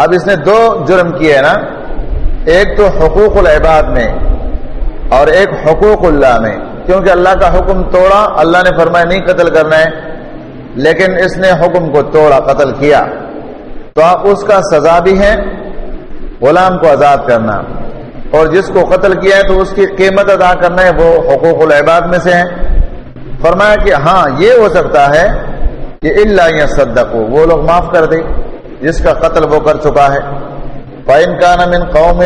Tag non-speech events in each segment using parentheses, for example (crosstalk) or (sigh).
اب اس نے دو جرم کیے نا۔ ایک تو حقوق العباد میں اور ایک حقوق اللہ میں۔ کیونکہ اللہ کا حکم توڑا، اللہ نے فرمایا نہیں قتل کرنا ہے، لیکن اس نے حکم کو توڑا، قتل کیا۔ تو آپ اس کا سزا بھی ہے غلام کو آزاد کرنا۔ اور جس کو قتل کیا ہے تو اس کی قیمت ادا کرنا ہے، وہ حقوق العباد میں سے ہے فرمایا کہ ہاں یہ ہو سکتا ہے کہ اللہ یا صدق وہ لوگ معاف کر دے جس کا قتل وہ کر چکا ہے۔ فائن کا نمن قوم،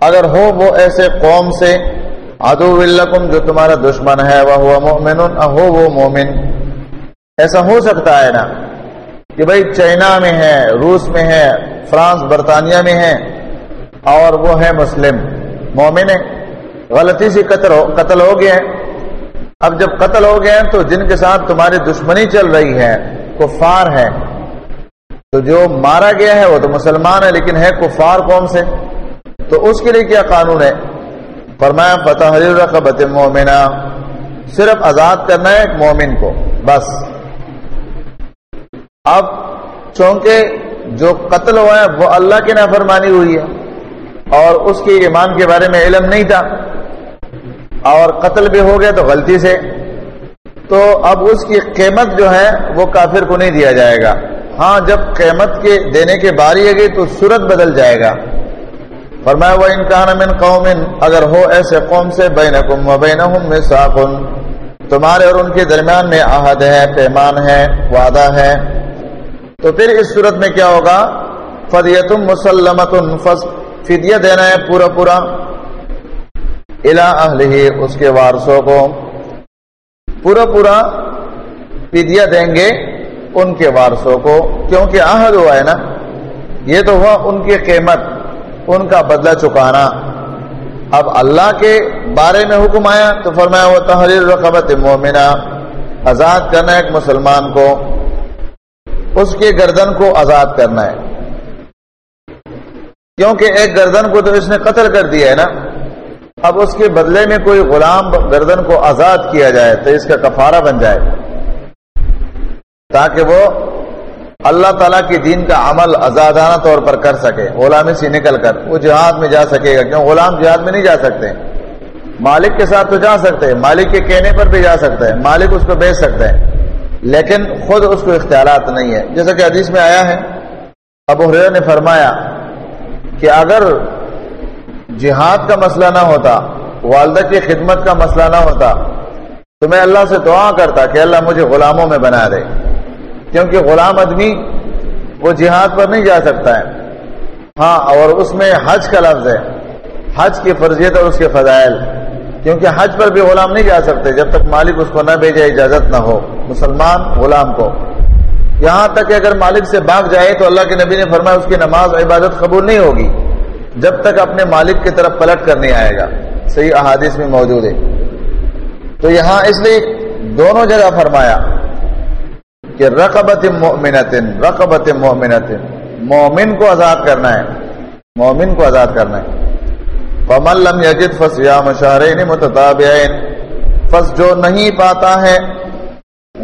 اگر ہو وہ ایسے قوم سے ادو الکم جو تمہارا دشمن ہے وہ مومن ہو وہ مومن۔ ایسا ہو سکتا ہے نا کہ بھائی چائنا میں ہے، روس میں ہے، فرانس، برطانیہ میں ہے، اور وہ ہے مسلم۔ مومن ہے غلطی سے قتل ہو قتل ہو گیا اب جب قتل ہو گئے تو جن کے ساتھ تمہاری دشمنی چل رہی ہے، کفار ہے تو جو مارا گیا ہے وہ تو مسلمان ہے، لیکن ہے کفار قوم سے۔ تو اس کے لیے کیا قانون ہے؟ فرمایا فتح رقبت مومنہ صرف آزاد کرنا ہے ایک مومن کو، بس۔ اب چونکہ جو قتل ہوا ہے، وہ اللہ کی نافرمانی ہوئی ہے۔ اور اس کے ایمان کے بارے میں علم نہیں تھا۔ اور قتل بھی ہو گیا تو غلطی سے۔ تو اب اس کی قیمت جو ہے، وہ کافر کو نہیں دیا جائے گا۔ ہاں جب قیمت کے دینے کے باری ہے گئی تو صورت بدل جائے گا۔ فرمایا وہ انکان من قوم، اگر ہو ایسے قوم سے بینکم و بینہم مساقن تمہارے اور ان کے درمیان میں عہد ہے، پیمان ہے، وعدہ ہے۔ تو پھر اس صورت میں کیا ہوگا؟ فدیتم مسلمت فدیہ دینا ہے پورا پورا۔ الا اہلہ اس کے وارثوں کو۔ پورا پورا فدیہ دیں گے۔ ان کے وارثوں کو، کیونکہ عہد ہوا ہے نا، یہ تو ہوا ان کی قیمت، ان کا بدلہ چکانا۔ اب اللہ کے بارے میں حکم آیا تو فرمایا وہ تحریر رقبت مومنہ آزاد کرنا ہے ایک مسلمان کو، اس کے گردن کو آزاد کرنا ہے۔ کیونکہ ایک گردن کو تو اس نے قتل کر دیا ہے نا۔ اب اس کے بدلے میں کوئی غلام گردن کو آزاد کیا جائے تو اس کا کفارہ بن جائے۔ تاکہ وہ اللہ تعالیٰ کی دین کا عمل آزادانہ طور پر کر سکے۔ غلامی سے نکل کر۔ وہ جہاد میں جا سکے گا۔ کیوں؟ غلام جہاد میں نہیں جا سکتے۔ مالک کے ساتھ تو جا سکتے ہیں۔ مالک کے کہنے پر بھی جا سکتے ہیں۔ مالک اس کو بیچ سکتے ہیں۔ لیکن خود اس کو اختیارات نہیں ہے جیسا کہ حدیث میں آیا ہے۔ ابو حریر نے فرمایا کہ اگر جہاد کا مسئلہ نہ ہوتا، والدہ کی خدمت کا مسئلہ نہ ہوتا، تو میں اللہ سے دعا کرتا کہ اللہ مجھے غلاموں میں بنا دے۔ کیونکہ غلام آدمی وہ جہاد پر نہیں جا سکتا ہے۔ ہاں اور اس میں حج کا لفظ ہے۔ حج کی فرضیت اور اس کے فضائل۔ کیونکہ حج پر بھی غلام نہیں جا سکتے، جب تک مالک اس کو نہ بھیجے، اجازت نہ ہو۔ مسلمان غلام کو۔ یہاں تک کہ اگر مالک سے بھاگ جائے تو اللہ کے نبی نے فرمایا اس کی نماز عبادت قبول نہیں ہوگی۔ جب تک اپنے مالک کی طرف پلٹ کر نہیں آئے گا۔ صحیح احادیث میں موجود ہے۔ تو یہاں اس لیے دونوں جگہ فرمایا۔ کہ رقبت مومنت رقبت مومنت مومن کو آزاد کرنا ہے۔ مومن کو آزاد کرنا ہے۔ فمن لم یجد فصیام شہرین متتابعین فس جو نہیں پاتا ہے،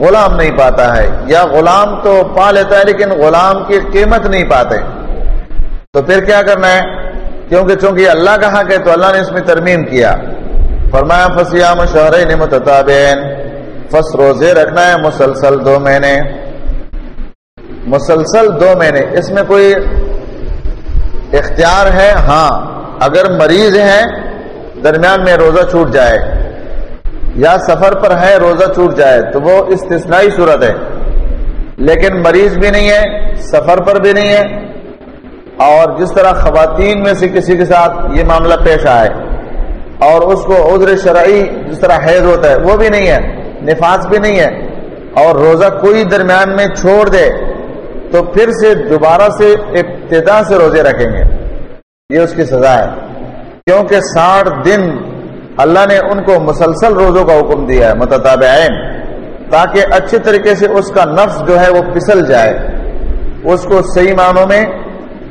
غلام نہیں پاتا ہے۔ یا غلام تو پا لیتا ہے، لیکن غلام کی قیمت نہیں پاتے۔ تو پھر کیا کرنا ہے؟ کیونکہ چونکہ اللہ کا حق ہے، تو اللہ نے اس میں ترمیم کیا۔ فرمایا فسیام شہرین متتابعین فس روزے رکھنا ہے مسلسل دو مہینے۔ مسلسل دو مہینے۔ اس میں کوئی اختیار ہے؟ ہاں۔ اگر مریض ہے درمیان میں روزہ چھوٹ جائے۔ یا سفر پر ہے، روزہ چھوٹ جائے۔ تو وہ استثنائی صورت ہے۔ لیکن مریض بھی نہیں ہے، سفر پر بھی نہیں ہے۔ اور جس طرح خواتین میں سے کسی کے ساتھ یہ معاملہ پیش آئے، اور اس کو عذر شرعی جس طرح حیض ہوتا ہے، وہ بھی نہیں ہے۔ نفاذ بھی نہیں ہے اور روزہ کوئی درمیان میں چھوڑ دے تو پھر سے دوبارہ سے ابتدا سے روزے رکھیں گے۔ یہ اس کی سزا ہے۔ کیونکہ ساٹھ دن اللہ نے ان کو مسلسل روزوں کا حکم دیا ہے متطابعین تاکہ اچھے طریقے سے اس کا نفس جو ہے وہ پسل جائے۔ اس کو صحیح معنوں میں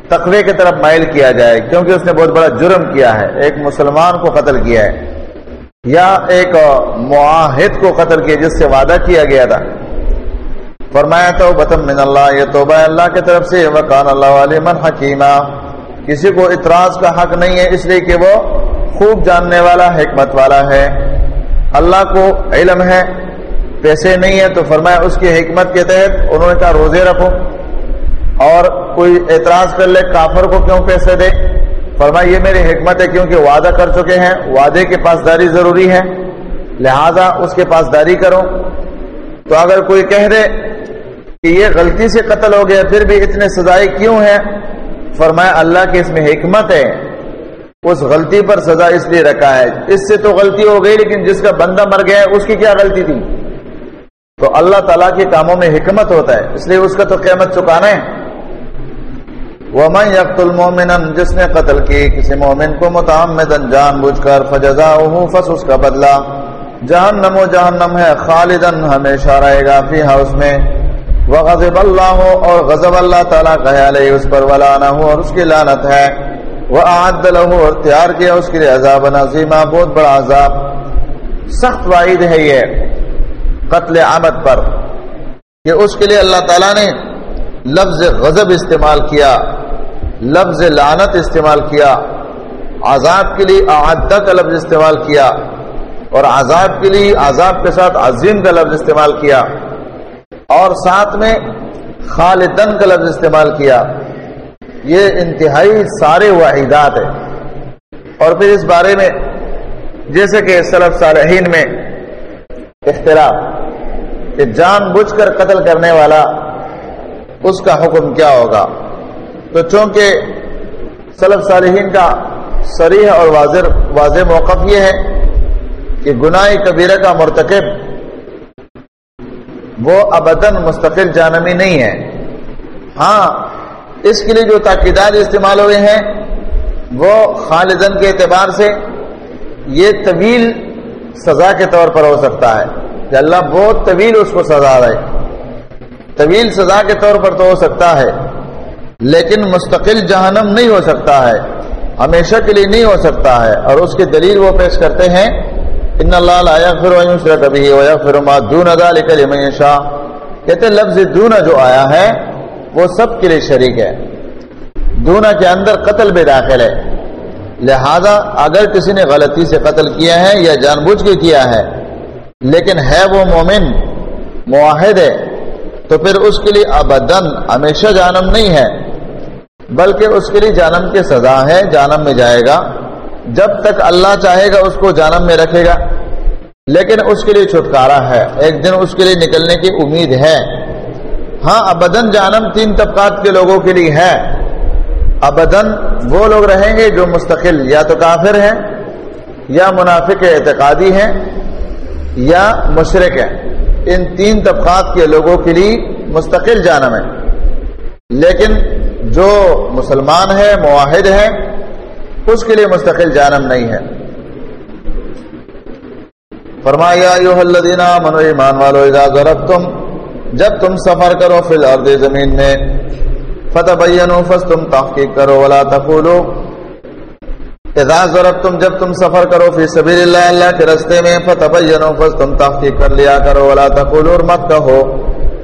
تقوی کی طرف مائل کیا جائے، کیونکہ اس نے بہت بڑا جرم کیا ہے۔ ایک مسلمان کو قتل کیا ہے۔ یا ایک معاہد کو قتل کیا جس سے وعدہ کیا گیا تھا۔ فرمایا تو بتم من اللہ، یہ توبہ اللہ کی طرف سے، وکان اللہ علیمن حکیمہ کسی کو اطراض کا حق نہیں ہے، اس لیے کہ وہ خوب جاننے والا، حکمت والا ہے۔ اللہ کو علم ہے، پیسے نہیں ہے تو فرمایا اس کی حکمت کے تحت انہوں نے کہا روزے رکھو۔ اور کوئی اعتراض کر لے، کافر کو کیوں پیسے دے؟ فرمایا یہ میری حکمت ہے کیونکہ وعدہ کر چکے ہیں، وعدے کے پاس داری ضروری ہے لہذا اس کے پاس داری کرو۔ تو اگر کوئی کہہ دے کہ یہ غلطی سے قتل ہو گیا، پھر بھی اتنے سزائے کیوں ہیں؟ فرمایا، اللہ کی اس میں حکمت ہے۔ اس غلطی پر سزا اس لیے رکھا ہے۔ اس سے تو غلطی ہو گئی، لیکن جس کا بندہ مر گیا ہے اس کی کیا غلطی تھی؟ تو اللہ تعالیٰ کے کاموں میں حکمت ہوتا ہے، اس لیے اس کا تو قیمت چکانا ہے۔ ومن یقت المومن جس نے قتل کی، کسی مومن کو متعمدن جان بوجھ کر فجزا فس اس کا بدلہ۔ جہنم و جہنم ہے خالدن ہمیشہ رہے گا فی اس میں۔ وغضب اللہ اور غضب اللہ تعالیٰ کا علیہ اس پر ولانہ اور اس کی لعنت ہے۔ وہ آد لہو اور تیار کیا اس کے لیے عذاب نظیمہ بہت بڑا عذاب۔ سخت واحد ہے یہ قتل آمد پر۔ کہ اس کے لیے اللہ تعالیٰ نے لفظ غضب استعمال کیا۔ لفظ لعنت استعمال کیا، عذاب کے لیے اعدہ کا لفظ استعمال کیا، اور عذاب کے لیے عذاب کے ساتھ عظیم کا لفظ استعمال کیا، اور ساتھ میں خالدن کا لفظ استعمال کیا۔ یہ انتہائی سارے واحدات ہیں۔ اور پھر اس بارے میں، جیسے کہ سلف صالحین میں اختلاف، کہ جان بوجھ کر قتل کرنے والا، اس کا حکم کیا ہوگا؟ تو چونکہ سلف صالحین کا سریح اور واضح واضح موقف یہ ہے کہ گناہ کبیرہ کا مرتکب وہ ابدن مستقل جانمی نہیں ہے۔ ہاں اس کے لیے جو تاکیدات استعمال ہوئے ہیں، وہ خالدن کے اعتبار سے یہ طویل سزا کے طور پر ہو سکتا ہے۔ کہ اللہ بہت طویل اس کو سزا دے۔ طویل سزا کے طور پر تو ہو سکتا ہے۔ لیکن مستقل جہنم نہیں ہو سکتا ہے، ہمیشہ کے لیے نہیں ہو سکتا ہے۔ اور اس کی دلیل وہ پیش کرتے ہیں، ان اللہ لا یغفر و یشرک به و ما دون ذلك لمن یشاء۔ کہتے لفظ دون جو آیا ہے، وہ سب کے لیے شریک ہے۔ دونا کے اندر قتل بھی داخل ہے۔ لہذا اگر کسی نے غلطی سے قتل کیا ہے یا جان بوجھ کے کیا ہے، لیکن ہے وہ مومن معاہد ہے، تو پھر اس کے لیے ابدن ہمیشہ جانم نہیں ہے۔ بلکہ اس کے لیے جانم کی سزا ہے، جانم میں جائے گا۔ جب تک اللہ چاہے گا، اس کو جانم میں رکھے گا۔ لیکن اس کے لیے چھٹکارا ہے۔ ایک دن اس کے لیے نکلنے کی امید ہے۔ ہاں ابدن جانم تین طبقات کے لوگوں کے لیے ہے۔ ابدن وہ لوگ رہیں گے جو مستقل یا تو کافر ہیں، یا منافق اعتقادی ہیں، یا مشرق ہیں۔ ان تین طبقات کے لوگوں کے لیے مستقل جانم ہے۔ لیکن جو مسلمان ہے معاہد ہے اس کے لیے مستقل جانم نہیں ہے۔ فرمایا منو ایمان والو، اذا ضربتم، جب تم سفر کرو فی الارض زمین میں فتبینو فس تم تحقیق کرو، ولا تقولو اذا ضربتم، جب تم سفر کرو فی سبیل اللہ اللہ کے رستے میں فتبینو فس تم تحقیق کر لیا کرو، ولا تقولو اور مت کہو۔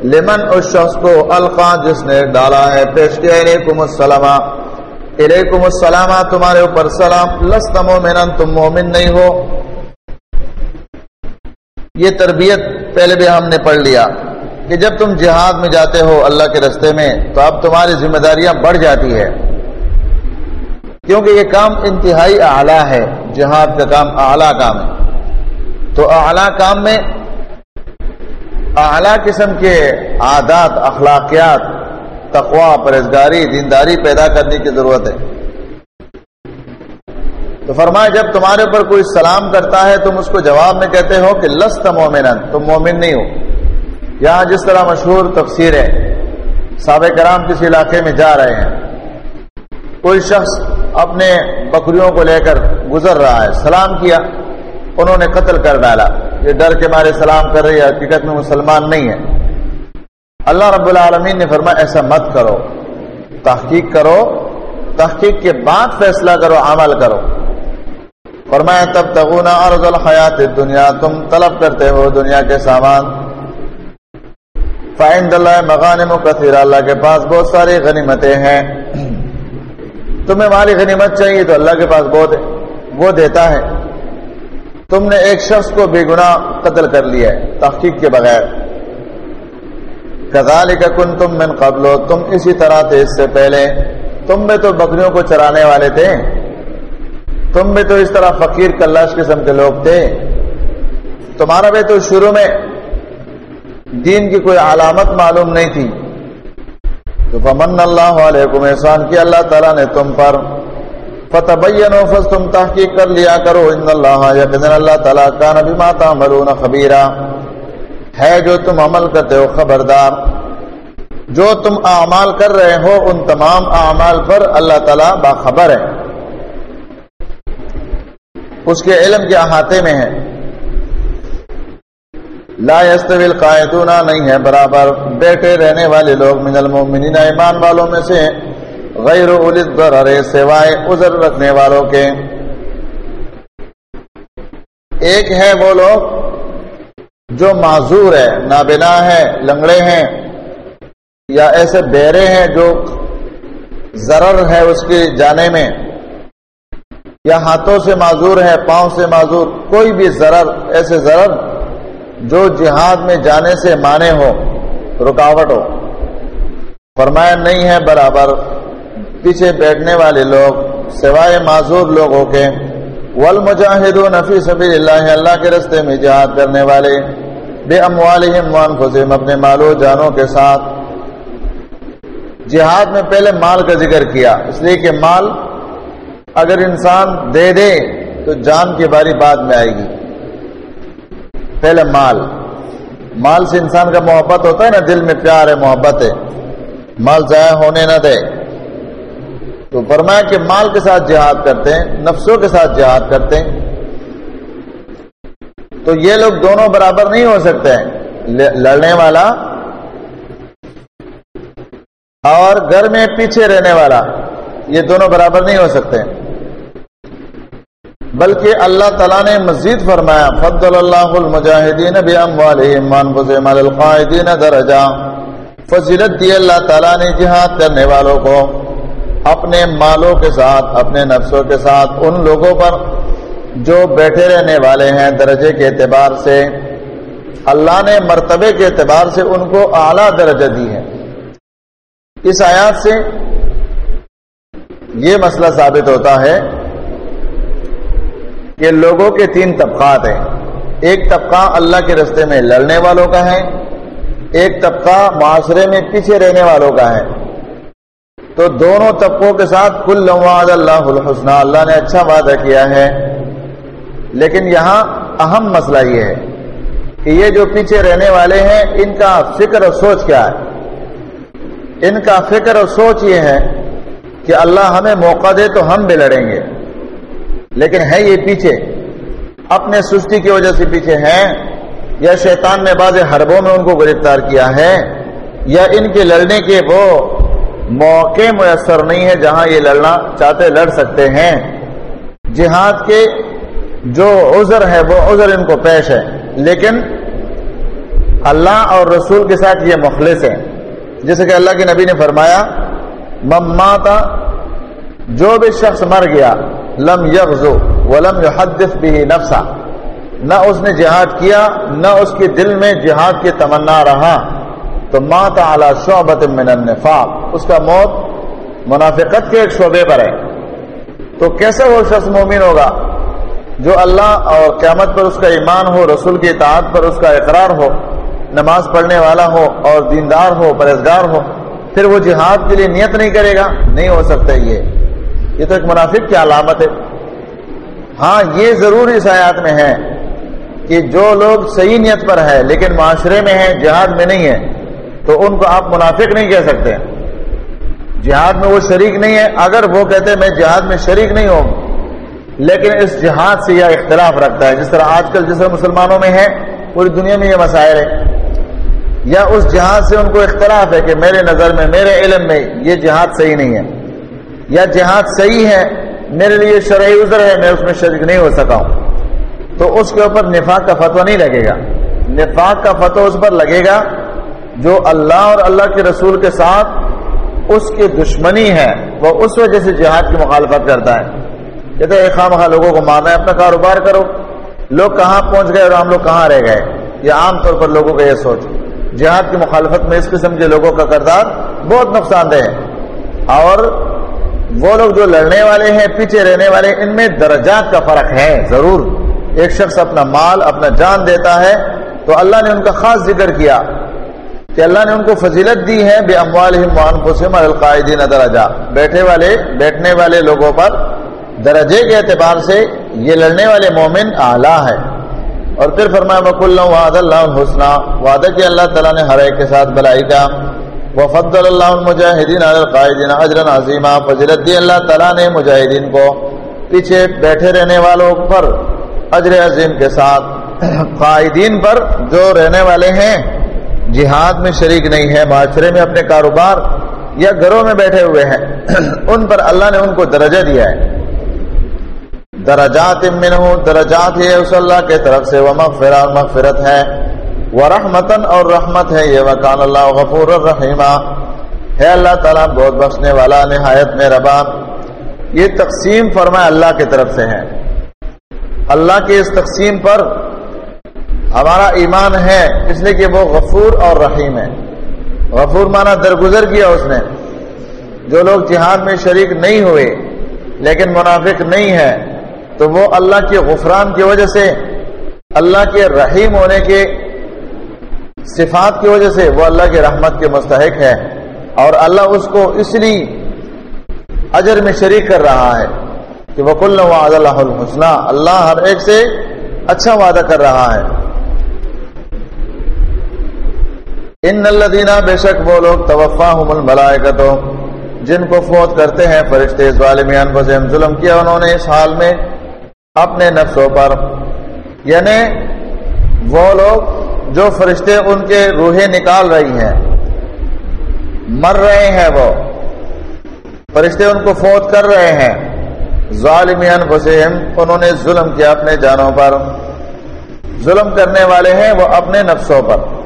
لمن اس شخص کو القا جس نے ڈالا ہے پیش کیا، علیکم السلام۔ علیکم السلام، تمہارے اوپر سلام۔ لست مومنن، تم مومن نہیں ہو۔ یہ تربیت پہلے بھی ہم نے پڑھ لیا کہ جب تم جہاد میں جاتے ہو اللہ کے رستے میں، تو اب تمہاری ذمہ داریاں بڑھ جاتی ہے کیونکہ یہ کام انتہائی اعلیٰ ہے، جہاد کا کام اعلیٰ کام ہے۔ تو اعلیٰ کام میں اعلیٰ قسم کے عادات، اخلاقیات تقوا پرہزگاری دینداری پیدا کرنے کی ضرورت ہے۔ تو فرمایا جب تمہارے اوپر کوئی سلام کرتا ہے، تم اس کو جواب میں کہتے ہو کہ لست مومن تم مومن نہیں ہو۔ یہاں جس طرح مشہور تفسیر ہے سابق کرام کسی علاقے میں جا رہے ہیں۔ کوئی شخص اپنے بکریوں کو لے کر گزر رہا ہے، سلام کیا۔ انہوں نے قتل کر ڈالا۔ یہ ڈر کے مارے سلام کر رہی ہے، حقیقت میں مسلمان نہیں ہے۔ اللہ رب العالمین نے فرمایا، ایسا مت کرو۔ تحقیق کرو، تحقیق کے بعد فیصلہ کرو، عمل کرو۔ فرمایا، تب تغونا ارض الحیات دنیا تم طلب کرتے ہو دنیا کے سامان۔ فائند اللہ مغانم کثیر اللہ کے پاس بہت ساری غنیمتیں ہیں۔ تمہیں مالی غنیمت چاہیے تو اللہ کے پاس بہت وہ دیتا ہے۔ تم نے ایک شخص کو بے گناہ قتل کر لیا ہے، تحقیق کے بغیر۔ کزال کا کن تم من قبل، تم اسی طرح تھے اس سے پہلے۔ تم میں تو بکریوں کو چرانے والے تھے۔ تم میں تو اس طرح فقیر کلاش قسم کے لوگ تھے۔ تمہارا بھی تو شروع میں دین کی کوئی علامت معلوم نہیں تھی۔ تو فمن اللہ علیکم احسان کیا اللہ تعالیٰ نے تم پر فتح فس تم تحقیق کر لیا کرو، ان اللہ یقین اللہ تعالیٰ کا نبی ماتا مرون خبیرہ ہے جو تم عمل کرتے ہو خبردار۔ جو تم اعمال کر رہے ہو، ان تمام اعمال پر اللہ تعالیٰ باخبر ہے۔ اس کے علم کے احاطے میں ہے۔ لا يستوي القائدون، نہیں ہے۔ برابر بیٹھے رہنے والے لوگ، من المؤمنین، ایمان والوں میں سے غیر اولی الضرر، سوائے عذر رکھنے والوں کے۔ ایک ہے وہ لوگ جو معذور ہے نابنا ہے لنگڑے ہیں، یا ایسے بیرے ہیں جو ضرر ہے اس کے جانے میں، یا ہاتھوں سے معذور ہے پاؤں سے معذور، کوئی بھی ضرر، ایسے ضرر جو جہاد میں جانے سے مانے ہو رکاوٹ ہو۔ فرمایا نہیں ہے برابر۔ پیچھے بیٹھنے والے لوگ، سوائے معذور لوگوں کے والمجاہد نفی سبیل اللہ اللہ کے رستے میں جہاد کرنے والے، بے اموالہم وانفسہم اپنے مالو جانوں کے ساتھ۔ جہاد میں پہلے مال کا ذکر کیا، اس لیے کہ مال اگر انسان دے دے تو جان کی باری بعد میں آئے گی۔ پہلے مال مال سے انسان کا محبت ہوتا ہے نا، دل میں پیار ہے، محبت ہے۔ مال ضائع ہونے نہ دے۔ تو فرمایا کہ مال کے ساتھ جہاد کرتے ہیں، نفسوں کے ساتھ جہاد کرتے ہیں۔ تو یہ لوگ دونوں برابر نہیں ہو سکتے ہیں۔ لڑنے والا اور گھر میں پیچھے رہنے والا، یہ دونوں برابر نہیں ہو سکتے بلکہ اللہ تعالیٰ نے مزید فرمایا، فضل اللہ المجاہدین القائدین درجہ فضیلت دی اللہ تعالیٰ نے جہاد کرنے والوں کو۔ اپنے مالوں کے ساتھ، اپنے نفسوں کے ساتھ، ان لوگوں پر جو بیٹھے رہنے والے ہیں درجے کے اعتبار سے، اللہ نے مرتبے کے اعتبار سے ان کو اعلیٰ درجہ دی ہے۔ اس آیات سے یہ مسئلہ ثابت ہوتا ہے کہ لوگوں کے تین طبقات ہیں۔ ایک طبقہ اللہ کے رستے میں لڑنے والوں کا ہے، ایک طبقہ معاشرے میں پیچھے رہنے والوں کا ہے۔ تو دونوں طبقوں کے ساتھ کل اللہ الحسنہ، اللہ نے اچھا وعدہ کیا ہے۔ لیکن یہاں اہم مسئلہ یہ ہے کہ یہ جو پیچھے رہنے والے ہیں، ان کا فکر اور سوچ کیا ہے؟ ان کا فکر اور سوچ یہ ہے کہ اللہ ہمیں موقع دے تو ہم بھی لڑیں گے۔ لیکن ہے یہ پیچھے۔ اپنے سستی کی وجہ سے پیچھے ہیں، یا شیطان نے بعض حربوں میں ان کو گرفتار کیا ہے، یا ان کے لڑنے کے وہ موقع میسر نہیں ہے جہاں یہ لڑنا چاہتے لڑ سکتے ہیں۔ جہاد کے جو عذر ہے وہ عذر ان کو پیش ہے، لیکن اللہ اور رسول کے ساتھ یہ مخلص ہے۔ جیسے کہ اللہ کے نبی نے فرمایا مماتا جو بھی شخص مر گیا، لم یغزو ولم یحدث به نفسا نہ اس نے جہاد کیا، نہ اس کے دل میں جہاد کی تمنا رہا۔ تو مات اعلی شعبت من النفاق، اس کا موت منافقت کے ایک شعبے پر ہے۔ تو کیسے وہ شخص مومن ہوگا؟ جو اللہ اور قیامت پر اس کا ایمان ہو، رسول کی اطاعت پر اس کا اقرار ہو، نماز پڑھنے والا ہو اور دیندار ہو پرہزگار ہو، پھر وہ جہاد کے لیے نیت نہیں کرے گا؟ نہیں ہو سکتا یہ۔ یہ تو ایک منافق کی علامت ہے۔ ہاں یہ ضرور اس آیات میں ہے کہ جو لوگ صحیح نیت پر ہے لیکن معاشرے میں ہے جہاد میں نہیں ہے تو ان کو آپ منافق نہیں کہہ سکتے۔ جہاد میں وہ شریک نہیں ہے، اگر وہ کہتے میں جہاد میں شریک نہیں ہوں، لیکن اس جہاد سے یہ اختلاف رکھتا ہے۔ جس طرح آج کل جس طرح مسلمانوں میں ہے پوری دنیا میں یہ مسائل ہے یا اس جہاد سے ان کو اختلاف ہے کہ میرے نظر میں، میرے علم میں یہ جہاد صحیح نہیں ہے۔ یا جہاد صحیح ہے، میرے لیے شرعی عذر ہے، میں اس میں شریک نہیں ہو سکا ہوں۔ تو اس کے اوپر نفاق کا فتویٰ نہیں لگے گا۔ نفاق کا فتو اس پر لگے گا جو اللہ اور اللہ کے رسول کے ساتھ اس کی دشمنی ہے، وہ اس وجہ سے جہاد کی مخالفت کرتا ہے۔ کہتے ہیں خواہ مخواہ لوگوں کو مارنا ہے، اپنا کاروبار کرو۔ لوگ کہاں پہنچ گئے اور ہم لوگ کہاں رہ گئے؟ یہ عام طور پر لوگوں کا یہ سوچ۔ جہاد کی مخالفت میں اس قسم کے لوگوں کا کردار بہت نقصان دہ ہے۔ اور وہ لوگ جو لڑنے والے ہیں، پیچھے رہنے والے، ان میں درجات کا فرق ہے، ضرور۔ ایک شخص اپنا مال، اپنا جان دیتا ہے تو اللہ نے ان کا خاص ذکر کیا۔ کہ اللہ نے ان کو فضیلت دی ہے بے اموال القاعدین درجہ۔ بیٹھے والے، بیٹھنے والے لوگوں پر درجے کے اعتبار سے یہ لڑنے والے مومن اعلیٰ ہے اور پھر فرمایا مک اللہ وعد اللہ حسن وعدہ کیا اللہ تعالیٰ نے ہر ایک کے ساتھ بلائی کا۔ وہ اللہ مجاہدین القاعدین اجر عظیمہ فضیلت دی اللہ تعالیٰ نے مجاہدین کو۔ پیچھے بیٹھے رہنے والوں پر اجر عظیم کے ساتھ۔ قائدین پر جو رہنے والے ہیں جہاد میں شریک نہیں ہے، معاشرے میں اپنے کاروبار یا گھروں میں بیٹھے ہوئے ہیں، (clears throat) ان پر اللہ نے ان کو درجہ دیا ہے۔ درجات درجات یہ اس اللہ کے طرف سے۔ وہ مغفرت مغفرت ہے۔ وہ رحمتن اور رحمت ہے یہ۔ وکان اللہ غفور الرحیمہ ہے اللہ تعالیٰ، بہت بخشنے والا، نہایت میں ربا یہ تقسیم فرمائے اللہ کی طرف سے ہے۔ اللہ کی اس تقسیم پر ہمارا ایمان ہے، اس لیے کہ وہ غفور اور رحیم ہے۔ غفور مانا درگزر کیا اس نے۔ جو لوگ جہاد میں شریک نہیں ہوئے، لیکن منافق نہیں ہے، تو وہ اللہ کے غفران کی وجہ سے، اللہ کے رحیم ہونے کے صفات کی وجہ سے وہ اللہ کی رحمت کے مستحق ہے۔ اور اللہ اس کو اس لیے اجر میں شریک کر رہا ہے کہ وکل وعد اللہ الحسنہ اللہ ہر ایک سے اچھا وعدہ کر رہا ہے۔ ان الذین بے شک وہ لوگ توفاہم الملائکۃ جن کو فوت کرتے ہیں فرشتے اس ظالم ظلم کیا انہوں نے اس حال میں اپنے نفسوں پر۔ یعنی وہ لوگ جو فرشتے ان کے روحیں نکال رہی ہیں، مر رہے ہیں وہ۔ فرشتے ان کو فوت کر رہے ہیں۔ ظالمین وسیم انہوں نے ظلم کیا اپنے جانوں پر۔ ظلم کرنے والے ہیں وہ اپنے نفسوں پر۔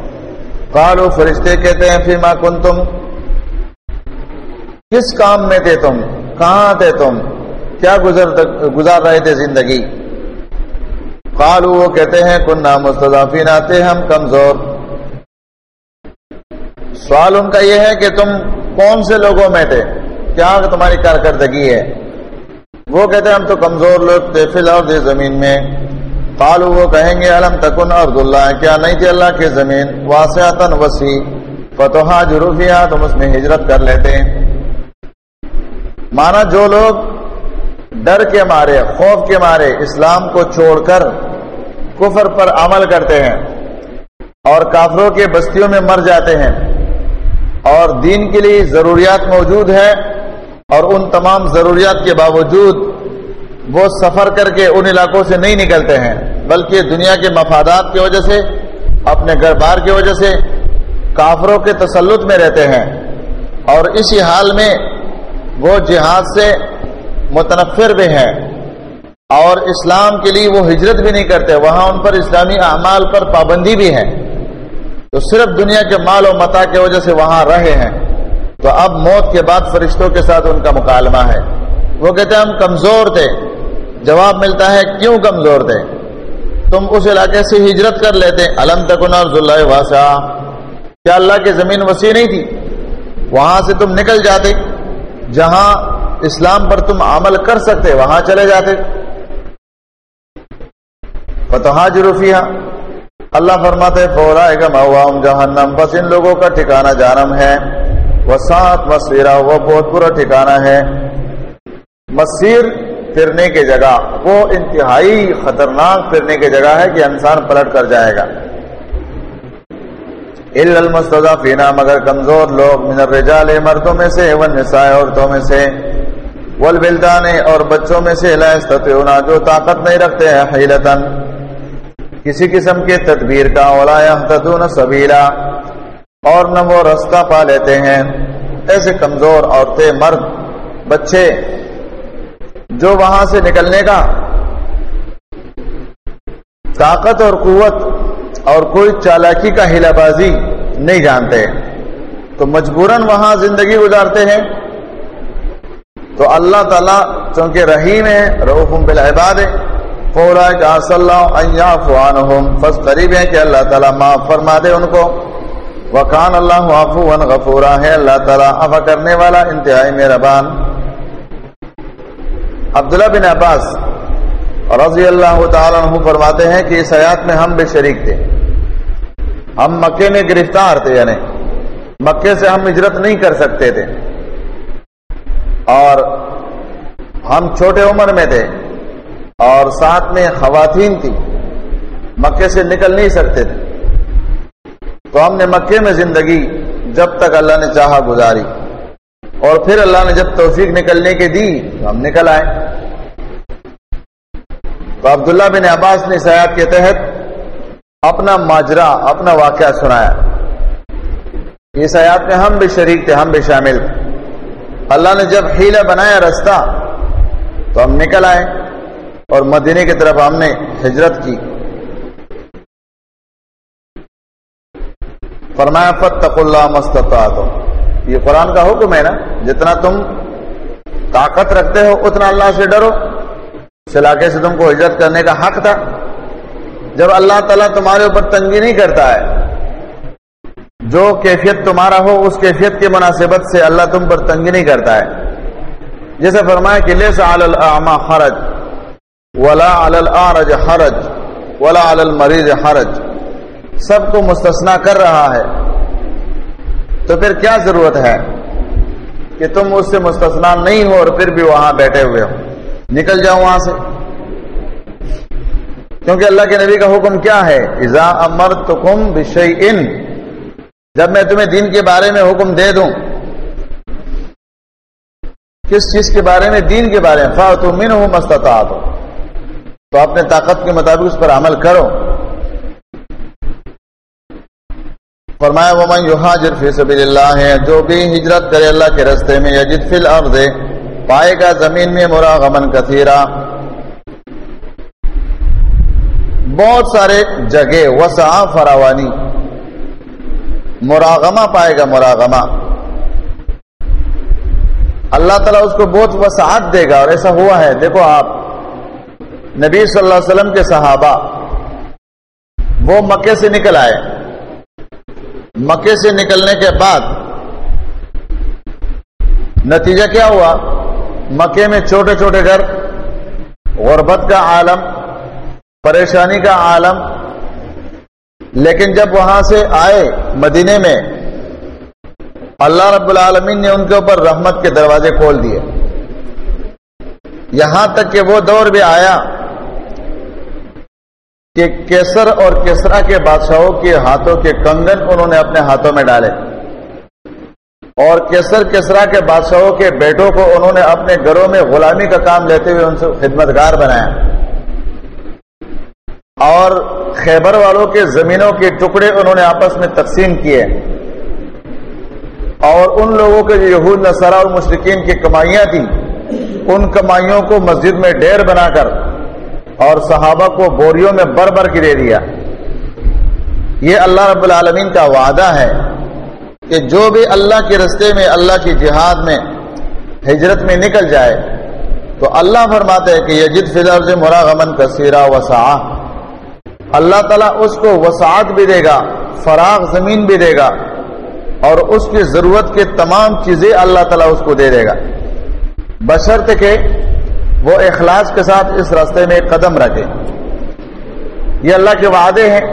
قالو فرشتے کہتے ہیں فیما کن تم کس کام میں تھے تم؟ کہاں تھے تم؟ کیا گزر گزار رہے تھے زندگی؟ قالو وہ کہتے ہیں، کننا مستضافین آتے ہم کمزور۔ سوال ان کا یہ ہے کہ تم کون سے لوگوں میں تھے؟ کیا تمہاری کارکردگی ہے؟ وہ کہتے ہیں، ہم تو کمزور لوگ تھے، فی الحال زمین میں۔ قالو وہ کہیں گے علم تکن عرض اللہ، کیا نہیں تھی اللہ کی زمین؟ واسعتن وسیع فتوحا جروفیہ تم اس میں ہجرت کر لیتے مانا جو لوگ ڈر کے مارے، خوف کے مارے، اسلام کو چھوڑ کر کفر پر عمل کرتے ہیں اور کافروں کے بستیوں میں مر جاتے ہیں اور دین کے لیے ضروریات موجود ہے اور ان تمام ضروریات کے باوجود وہ سفر کر کے ان علاقوں سے نہیں نکلتے ہیں، بلکہ دنیا کے مفادات کی وجہ سے، اپنے گھر بار کی وجہ سے کافروں کے تسلط میں رہتے ہیں۔ اور اسی حال میں وہ جہاد سے متنفر بھی ہیں۔ اور اسلام کے لیے وہ ہجرت بھی نہیں کرتے، وہاں ان پر اسلامی اعمال پر پابندی بھی ہے تو صرف دنیا کے مال و متا کی وجہ سے وہاں رہے ہیں۔ تو اب موت کے بعد فرشتوں کے ساتھ ان کا مکالمہ ہے۔ وہ کہتے ہیں، ہم کمزور تھے۔ جواب ملتا ہے کیوں کمزور تھے؟ تم اس علاقے سے ہجرت کر لیتے علم تکن اللہ واسع کیا اللہ کی زمین وسیع نہیں تھی؟ وہاں سے تم نکل جاتے، جہاں اسلام پر تم عمل کر سکتے، وہاں چلے جاتے۔ فتح جروفیہ اللہ فرماتے فوراً جہنم۔ بس ان لوگوں کا ٹھکانہ جانم ہے۔ وہ سات مسیرہ، وہ بہت برا ٹھکانا ہے۔ مسیر پھرنے کی جگہ، وہ انتہائی خطرناک پھرنے کی جگہ ہے کہ انسان پلٹ کر جائے گا۔ المستضعفینا مگر کمزور لوگ، من الرجال، مردوں میں سے والنساء عورتوں میں سے۔ والبلدان، اور بچوں میں سے، لا استطيعون جو طاقت نہیں رکھتے ہیں حیلتن کسی قسم کے تدبیر کا، ولا يهتدون سبیلا اور نہ وہ رستہ پا لیتے ہیں۔ ایسے کمزور عورتیں، مرد، بچے جو وہاں سے نکلنے کا طاقت اور قوت اور کوئی چالاکی کا ہلا بازی نہیں جانتے تو مجبوراً وہاں زندگی گزارتے ہیں تو اللہ تعالیٰ چونکہ رحیم ہے روحم بالعباد ہے فوراً کا صلی فوان بس قریب ہے کہ اللہ تعالیٰ معاف فرما دے ان کو۔ وکان اللہ عفو غفورا۔ ہے اللہ تعالیٰ افا کرنے والا انتہائی مہربان۔ عبداللہ بن عباس رضی اللہ تعالیٰ عنہ فرماتے ہیں کہ اس حیات میں ہم بھی شریک تھے۔ ہم مکے میں گرفتار تھے یعنی مکے سے ہم ہجرت نہیں کر سکتے تھے۔ اور ہم چھوٹے عمر میں تھے اور ساتھ میں خواتین تھی مکے سے نکل نہیں سکتے تھے۔ تو ہم نے مکے میں زندگی جب تک اللہ نے چاہا گزاری اور پھر اللہ نے جب توفیق نکلنے کی دی تو ہم نکل آئے۔ تو عبداللہ بن عباس نے سیاحت کے تحت اپنا ماجرا، اپنا واقعہ سنایا۔ اس حیات میں ہم بھی شریک تھے، ہم بھی شامل تھے۔ اللہ نے جب ہیلا بنایا رستہ، تو ہم نکل آئے اور مدینے کی طرف ہم نے ہجرت کی۔ فرمایا فتق اللہ مستطاعت یہ قرآن کا حکم ہے نا، جتنا تم طاقت رکھتے ہو، اتنا اللہ سے ڈرو۔ اس علاقے سے تم کو ہجرت کرنے کا حق تھا۔ جب اللہ تعالیٰ تمہارے اوپر تنگی نہیں کرتا ہے، جو کیفیت تمہارا ہو، اس کیفیت کی مناسبت سے اللہ تم پر تنگی نہیں کرتا ہے۔ جیسے فرمایا کہ لے سا حرج، ولا الرج حرج، ولا المریض حرج۔ سب کو مستثنا کر رہا ہے۔ تو پھر کیا ضرورت ہے کہ تم اس سے مستثنا نہیں ہو اور پھر بھی وہاں بیٹھے ہوئے ہو؟ نکل جاؤ وہاں سے۔ کیونکہ اللہ کے نبی کا حکم کیا ہے؟ ازا امر تم جب میں تمہیں دین کے بارے میں حکم دے دوں۔ کس چیز کے بارے میں؟ دین کے بارے میں۔ فا تم ہوں مستطاعت ہو تو اپنے طاقت کے مطابق اس پر عمل کرو۔ فرمایا وہ یحاجر فی سبیل اللہ ہے جو بھی ہجرت کرے اللہ کے رستے میں، یجد فی الارض پائے گا زمین میں مراغمن کثیرا بہت سارے جگہ وسع فراوانی۔ مراغمہ پائے گا مراغمہ۔ اللہ تعالیٰ اس کو بہت وسعت دے گا اور ایسا ہوا ہے۔ دیکھو آپ، نبی صلی اللہ علیہ وسلم کے صحابہ، وہ مکے سے نکل آئے۔ مکے سے نکلنے کے بعد نتیجہ کیا ہوا؟ مکے میں چھوٹے چھوٹے گھر، غربت کا عالم، پریشانی کا عالم، لیکن جب وہاں سے آئے مدینے میں، اللہ رب العالمین نے ان کے اوپر رحمت کے دروازے کھول دیے۔ یہاں تک کہ وہ دور بھی آیا کہ کیسر اور کیسرا کے بادشاہوں کے ہاتھوں کے کنگن انہوں نے اپنے ہاتھوں میں ڈالے۔ اور کیسر کیسرا کے بادشاہوں کے بیٹوں کو انہوں نے اپنے گھروں میں غلامی کا کام لیتے ہوئے ان سے خدمت گار بنایا۔ اور خیبر والوں کے زمینوں کے ٹکڑے انہوں نے آپس میں تقسیم کیے۔ اور ان لوگوں کے جو یہود نصرا اور مشرقین کی کمائیاں تھیں، ان کمائیوں کو مسجد میں ڈیر بنا کر اور صحابہ کو بوریوں میں بر بر کے دے دیا۔ یہ اللہ رب العالمین کا وعدہ ہے۔ کہ جو بھی اللہ کے رستے میں، اللہ کی جہاد میں ہجرت میں نکل جائے، تو اللہ فرماتے ہے کہ یجد فضر سے مراغمن کثیرہ وسا اللہ تعالیٰ اس کو وسعت بھی دے گا، فراغ زمین بھی دے گا، اور اس کی ضرورت کے تمام چیزیں اللہ تعالیٰ اس کو دے دے گا۔ بشرط کہ وہ اخلاص کے ساتھ اس راستے میں قدم رکھے۔ یہ اللہ کے وعدے ہیں۔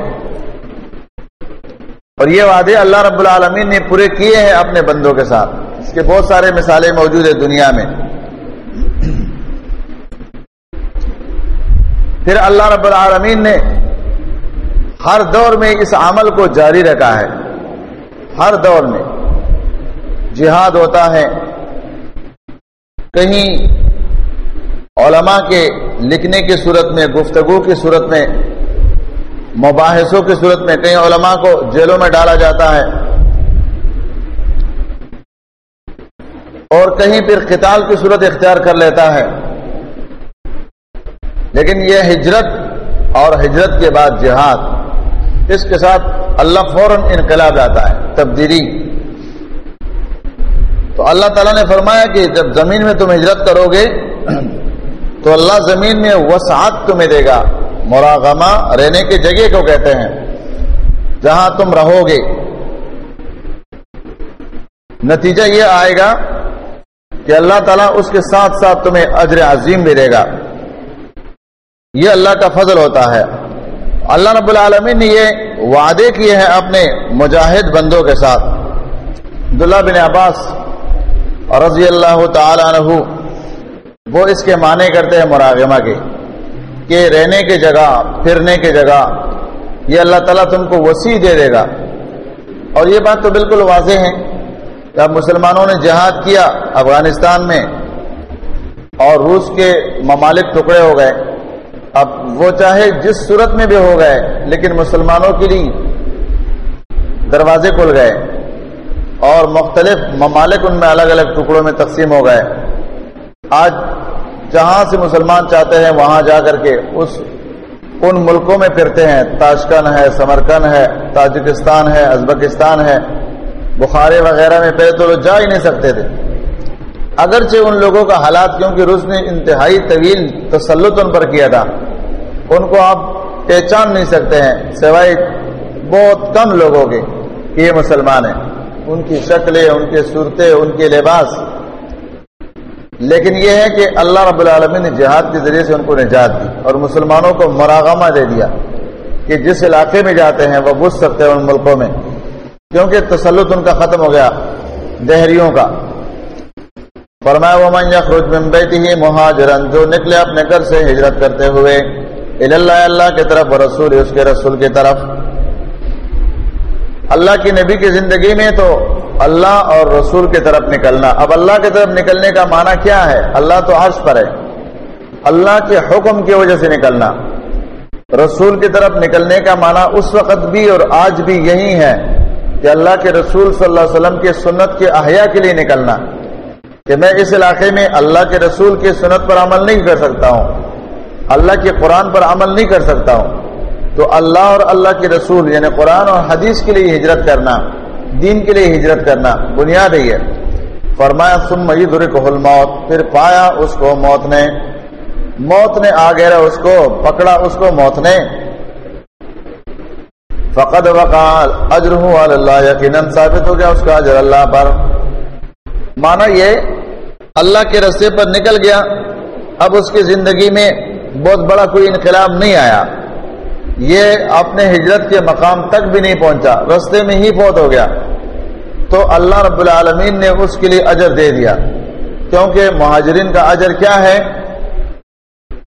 اور یہ وعدے اللہ رب العالمین نے پورے کیے ہیں اپنے بندوں کے ساتھ۔ اس کے بہت سارے مثالیں موجود ہیں دنیا میں۔ پھر اللہ رب العالمین نے ہر دور میں اس عمل کو جاری رکھا ہے۔ ہر دور میں۔ جہاد ہوتا ہے۔ کہیں علماء کے لکھنے کی صورت میں، گفتگو کی صورت میں مباحثوں کی صورت میں کہیں علماء کو جیلوں میں ڈالا جاتا ہے۔ اور کہیں پھر قتال کی صورت اختیار کر لیتا ہے۔ لیکن یہ ہجرت اور ہجرت کے بعد جہاد، اس کے ساتھ اللہ فوراً انقلاب لاتا ہے، تبدیلی۔ تو اللہ تعالیٰ نے فرمایا کہ جب زمین میں تم ہجرت کرو گے، تو اللہ زمین میں وسعت تمہیں دے گا۔ مراغمہ رہنے کی جگہ کو کہتے ہیں، جہاں تم رہو گے۔ نتیجہ یہ آئے گا کہ اللہ تعالیٰ اس کے ساتھ ساتھ تمہیں اجر عظیم بھی دے گا۔ یہ اللہ کا فضل ہوتا ہے۔ اللہ رب العالمین نے یہ وعدے کیے ہیں اپنے مجاہد بندوں کے ساتھ۔ عبداللہ بن عباس رضی اللہ تعالی عنہ وہ اس کے معنی کرتے ہیں مراغمہ کے۔ کہ رہنے کی جگہ، پھرنے کی جگہ، یہ اللہ تعالیٰ تم کو وسیع دے دے گا۔ اور یہ بات تو بالکل واضح ہے کہ اب مسلمانوں نے جہاد کیا افغانستان میں اور روس کے ممالک ٹکڑے ہو گئے۔ اب وہ چاہے جس صورت میں بھی ہو گئے، لیکن مسلمانوں کے لیے دروازے کھل گئے اور مختلف ممالک ان میں الگ الگ ٹکڑوں میں تقسیم ہو گئے۔ آج جہاں سے مسلمان چاہتے ہیں، وہاں جا کر کے اس، ان ملکوں میں پھرتے ہیں۔ تاشکن ہے سمرکن ہے، تاجکستان ہے، ازبکستان ہے۔ بخارے وغیرہ میں پہلے تو لوگ جا ہی نہیں سکتے تھے۔ اگرچہ ان لوگوں کا حالات، کیونکہ روس نے انتہائی طویل تسلط ان پر کیا تھا، ان کو آپ پہچان نہیں سکتے ہیں، سوائے بہت کم لوگوں کے کہ یہ مسلمان ہیں۔ ان کی شکلیں، ان کے صورتیں، ان کے لباس لیکن یہ ہے کہ اللہ رب العالمین نے جہاد کے ذریعے سے ان کو نجات دی اور مسلمانوں کو مراغمہ دے دیا کہ جس علاقے میں جاتے ہیں وہ گھس سکتے ہیں ان ملکوں میں۔ کیونکہ تسلط ان کا ختم ہو گیا، دہریوں کا۔ فرمایا، ومن یخرج من بیتہ مہاجرن جو نکلے اپنے گھر سے ہجرت کرتے ہوئے اللہ اللہ کی طرف رسول اس کے رسول کی طرف۔ اللہ کی نبی کی زندگی میں تو اللہ اور رسول کی طرف نکلنا۔ اب اللہ کی طرف نکلنے کا معنی کیا ہے؟ اللہ تو عرش پر ہے۔ اللہ کے حکم کی وجہ سے نکلنا۔ رسول کی طرف نکلنے کا معنی اس وقت بھی اور آج بھی یہی ہے کہ اللہ کے رسول صلی اللہ علیہ وسلم کی سنت کے احیاء کے لیے نکلنا۔ کہ میں اس علاقے میں اللہ کے رسول کی سنت پر عمل نہیں کر سکتا ہوں۔ اللہ کے قرآن پر عمل نہیں کر سکتا ہوں۔ تو اللہ اور اللہ کے رسول یعنی قرآن اور حدیث کے لیے ہجرت کرنا، دین کے لیے ہجرت کرنا بنیاد ہی ہے فرمایا سم مئی موت پھر پایا اس کو موت نے۔ موت نے آ گیا، اس کو پکڑا، اس کو موت نے۔ فقد وقال اجر اللہ، یقیناً ثابت ہو گیا اس کا اجر اللہ پر۔ مانا یہ، اللہ کے رستے پر نکل گیا۔ اب اس کی زندگی میں بہت بڑا کوئی انقلاب نہیں آیا۔ یہ اپنے ہجرت کے مقام تک بھی نہیں پہنچا، رستے میں ہی فوت ہو گیا۔ تو اللہ رب العالمین نے اس کے لیے اجر دے دیا۔ کیونکہ مہاجرین کا اجر کیا ہے؟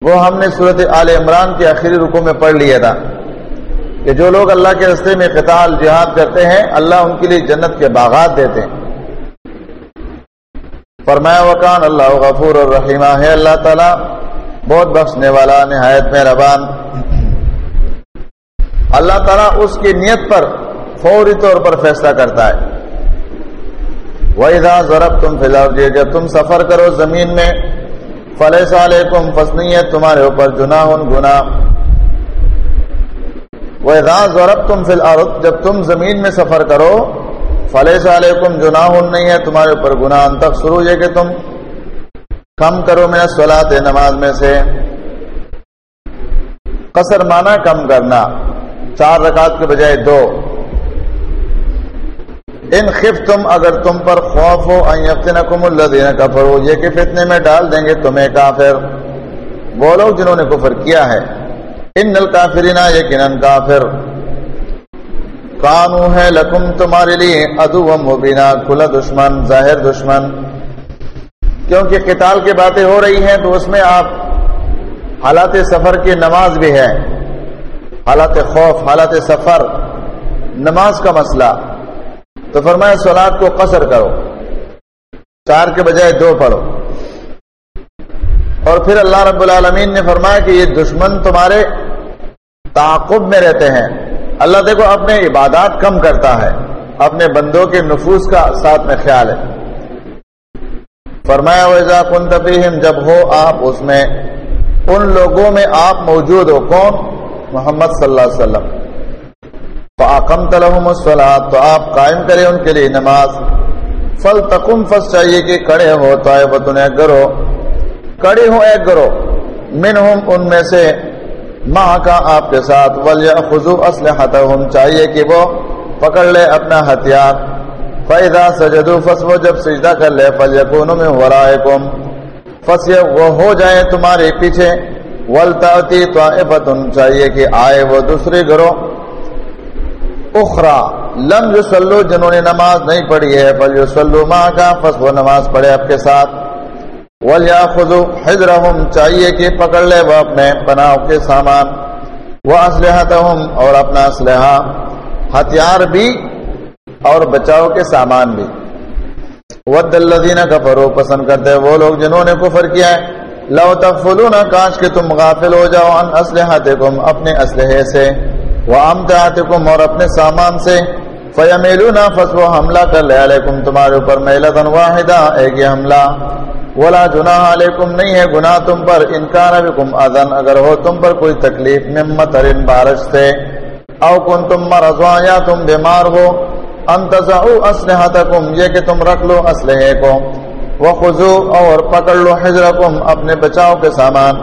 وہ ہم نے صورت آل عمران کے آخری رکو میں پڑھ لیا تھا۔ کہ جو لوگ اللہ کے رستے میں قتال، جہاد کرتے ہیں، اللہ ان کے لیے جنت کے باغات دیتے ہیں۔ فرمایا، وکان اللہ غفور الرحیمہ ہے اللہ تعالی، بہت بخشنے والا، نہایت میں ربان اللہ تعالیٰ اس کی نیت پر فوری طور پر فیصلہ کرتا ہے۔ وَإِذَا ضَرَبْتُمْ فِي الْأَرْضِ، جب تم سفر کرو زمین میں، فَلَيْسَ عَلَيْكُمْ فَسْنِيَّ تمہارے اوپر جناح، گناہ۔ وَإِذَا ضَرَبْتُمْ فِي الْأَرْضِ، جب تم زمین میں سفر کرو فلیس علیکم جناح، نہیں ہے تمہارے اوپر گناہ۔ تک شروع یہ کہ تم کم کرو میں سولاد نماز میں سے۔ قصر مانا کم کرنا۔ چار رکعت کے بجائے دو۔ ان خف تم اگر تم پر خوف ہو کم اللہ دینا کفر ہو یہ کہ فتنے میں ڈال دیں گے تمہیں کافر۔ وہ لوگ جنہوں نے کفر کیا ہے۔ ان نل کافرینا یقیناً کافر۔ کانو ہے لکم، تمہارے لیے ادو و مبینہ کھلا دشمن، ظاہر دشمن۔ کیونکہ قتال کی باتیں ہو رہی ہیں، تو اس میں آپ حالات سفر کی نماز بھی ہے حالات خوف حالات سفر، نماز کا مسئلہ۔ تو فرمایا سولاد کو قصر کرو۔ چار کے بجائے دو پڑھو۔ اور پھر اللہ رب العالمین نے فرمایا کہ یہ دشمن تمہارے تعاقب میں رہتے ہیں۔ اللہ دیکھو، اپنے عبادات کم کرتا ہے۔ اپنے بندوں کے نفوس کا ساتھ میں خیال ہے۔ فرمایا ویزا کن تبیم جب ہو آپ اس میں، ان لوگوں میں آپ موجود ہو۔ کون؟ محمد صلی اللہ علیہ وسلم۔ فاقم تلحم السلاد تو آپ قائم کریں ان کے لیے نماز۔ فل تکم فس چاہیے کہ کڑے ہو تو آئے بتن گرو۔ کڑے ہو ایک گرو من ان میں سے ماں کا آپ کے ساتھ۔ ولی خزو اسلحت چاہیے کہ وہ پکڑ لے اپنا ہتھیار۔ فیضا سجدو فس وہ جب سجدہ کر لے فل یقون میں ورائے کم فس وہ ہو جائے تمہارے پیچھے۔ ولطاطی تو چاہیے کہ آئے وہ دوسرے گروہ۔ اخرا لم جو سلو جنہوں نے نماز نہیں پڑھی ہے، بل جو سلو ماں کا فس وہ نماز پڑھے آپ کے ساتھ۔ ولیا خزو حضر چاہیے کہ پکڑ لے وہ اپنے پناہ کے سامان۔ وہ اسلحہ اور اپنا اسلحہ۔ ہتھیار بھی اور بچاؤ کے سامان بھی۔ ود الدین کا پسند کرتے وہ لوگ جنہوں نے کفر کیا ہے۔ لو تفلون کاش کہ تم غافل ہو جاؤ ان اسلحہ اپنے اسلحے سے وہ اور اپنے سامان سے فیمیلونا فسو حملہ کر لے علیکم، تمہارے اوپر میلتن واحدہ، ایک یہ حملہ۔ ولا جناح علیکم، نہیں ہے گناہ تم پر انکار بکم اذن، اگر ہو تم پر کوئی تکلیف ممترین بارش سے۔ او کن تم مرضوا، یا تم بیمار ہو انتزعو اسلحتکم، یہ کہ تم رکھ لو اسلحے کو۔ وخذو اور پکڑ لو حجرکم اپنے بچاؤ کے سامان۔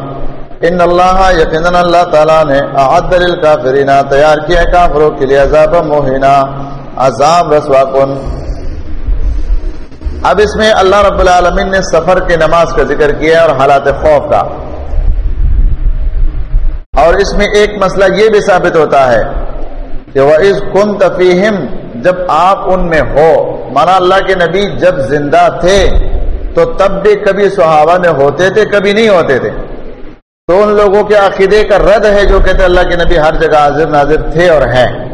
ان اللہ یقیناً اللہ تعالیٰ نے اعد للکافرین تیار کیا کافروں کے لیے عذاب موہینا عذاب رسوا کن۔ اب اس میں اللہ رب العالمین نے سفر کے نماز کا ذکر کیا اور حالات خوف کا۔ اور اس میں ایک مسئلہ یہ بھی ثابت ہوتا ہے کہ وہ اس کن تفیم جب آپ ان میں ہو، مانا اللہ کے نبی جب زندہ تھے تو تب بھی کبھی صحابہ میں ہوتے تھے، کبھی نہیں ہوتے تھے۔ تو ان لوگوں کے عقیدے کا رد ہے جو کہتے اللہ کے نبی ہر جگہ حاضر ناظر تھے اور ہیں۔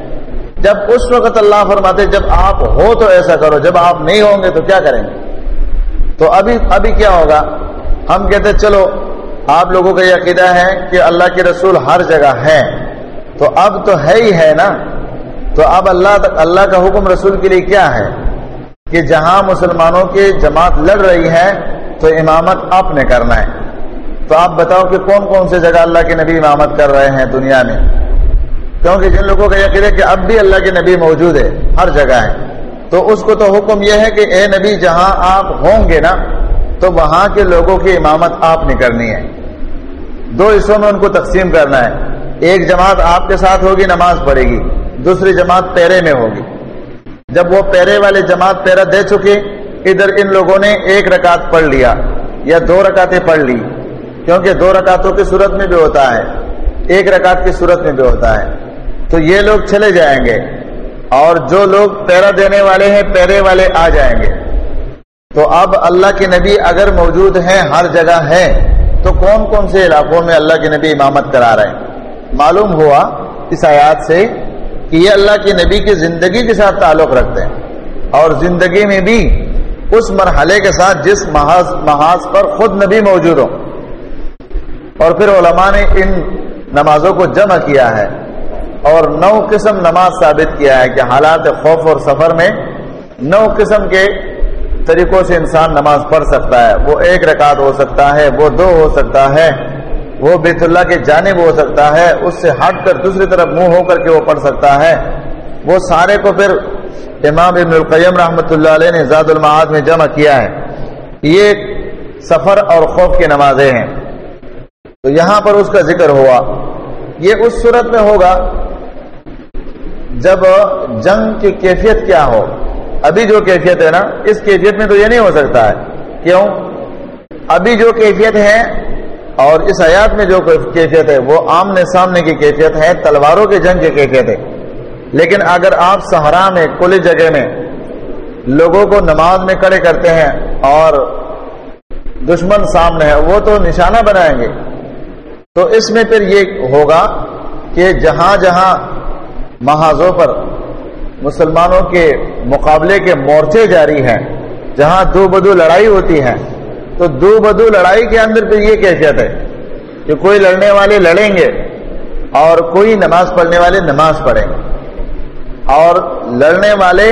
جب اس وقت اللہ فرماتے، جب آپ ہو تو ایسا کرو، جب آپ نہیں ہوں گے تو کیا کریں گے؟ تو ابھی ابھی کیا ہوگا؟ ہم کہتے چلو، آپ لوگوں کا یہ عقیدہ ہے کہ اللہ کے رسول ہر جگہ ہے تو اب تو ہے ہی ہے نا۔ تو اب اللہ اللہ کا حکم رسول کے لیے کیا ہے؟ کہ جہاں مسلمانوں کی جماعت لڑ رہی ہے، تو امامت آپ نے کرنا ہے۔ تو آپ بتاؤ کہ کون کون سے جگہ اللہ کے نبی امامت کر رہے ہیں دنیا میں؟ کیونکہ جن لوگوں کا یقین ہے کہ اب بھی اللہ کے نبی موجود ہے، ہر جگہ ہے۔ تو اس کو تو حکم یہ ہے کہ اے نبی، جہاں آپ ہوں گے نا، تو وہاں کے لوگوں کی امامت آپ نے کرنی ہے۔ دو حصوں میں ان کو تقسیم کرنا ہے۔ ایک جماعت آپ کے ساتھ ہوگی، نماز پڑھے گی۔ دوسری جماعت پیرے میں ہوگی۔ جب وہ پیرے والے جماعت پیرا دے چکے، ادھر ان لوگوں نے ایک رکعت پڑھ لیا یا دو رکعتیں پڑھ لی، کیونکہ دو رکعتوں کی صورت میں بھی ہوتا ہے، ایک رکعت کی صورت میں بھی ہوتا ہے۔ تو یہ لوگ چلے جائیں گے اور جو لوگ پیرا دینے والے ہیں، پیرے والے آ جائیں گے۔ تو اب اللہ کے نبی اگر موجود ہیں، ہر جگہ ہے تو کون کون سے علاقوں میں اللہ کے نبی امامت کرا رہے ہیں؟ معلوم ہوا اس آیات سے کہ یہ اللہ کے نبی کی زندگی کے ساتھ تعلق رکھتے ہیں اور زندگی میں بھی اس مرحلے کے ساتھ جس محاذ محاذ پر خود نبی موجود ہوں۔ اور پھر علماء نے ان نمازوں کو جمع کیا ہے اور نو قسم نماز ثابت کیا ہے کہ حالات خوف اور سفر میں نو قسم کے طریقوں سے انسان نماز پڑھ سکتا ہے۔ وہ ایک رکعت ہو سکتا ہے، وہ دو ہو سکتا ہے۔ وہ بیت اللہ کے جانب ہو سکتا ہے، اس سے ہٹ کر دوسری طرف منہ ہو کر کے وہ پڑھ سکتا ہے۔ وہ سارے کو پھر امام ابن القیم رحمۃ اللہ علیہ نے زاد المعاد میں جمع کیا ہے۔ یہ سفر اور خوف کی نمازیں ہیں۔ تو یہاں پر اس کا ذکر ہوا۔ یہ اس صورت میں ہوگا جب جنگ کی کیفیت کیا ہو۔ ابھی جو کیفیت ہے نا، اس کیفیت میں تو یہ نہیں ہو سکتا ہے۔ کیوں؟ ابھی جو کیفیت ہے اور اس حیات میں جو کیفیت ہے، وہ آمنے سامنے کی کیفیت ہے، تلواروں کے جنگ کی کیفیت ہے۔ لیکن اگر آپ سہارا میں، کھلی جگہ میں لوگوں کو نماز میں کڑے کرتے ہیں اور دشمن سامنے ہے، وہ تو نشانہ بنائیں گے۔ تو اس میں پھر یہ ہوگا کہ جہاں جہاں محاذوں پر مسلمانوں کے مقابلے کے مورچے جاری ہیں، جہاں دو بدو لڑائی ہوتی ہے تو دو بدو لڑائی کے اندر پھر یہ کیفیت ہے کہ کوئی لڑنے والے لڑیں گے اور کوئی نماز پڑھنے والے نماز پڑھیں گے۔ اور لڑنے والے،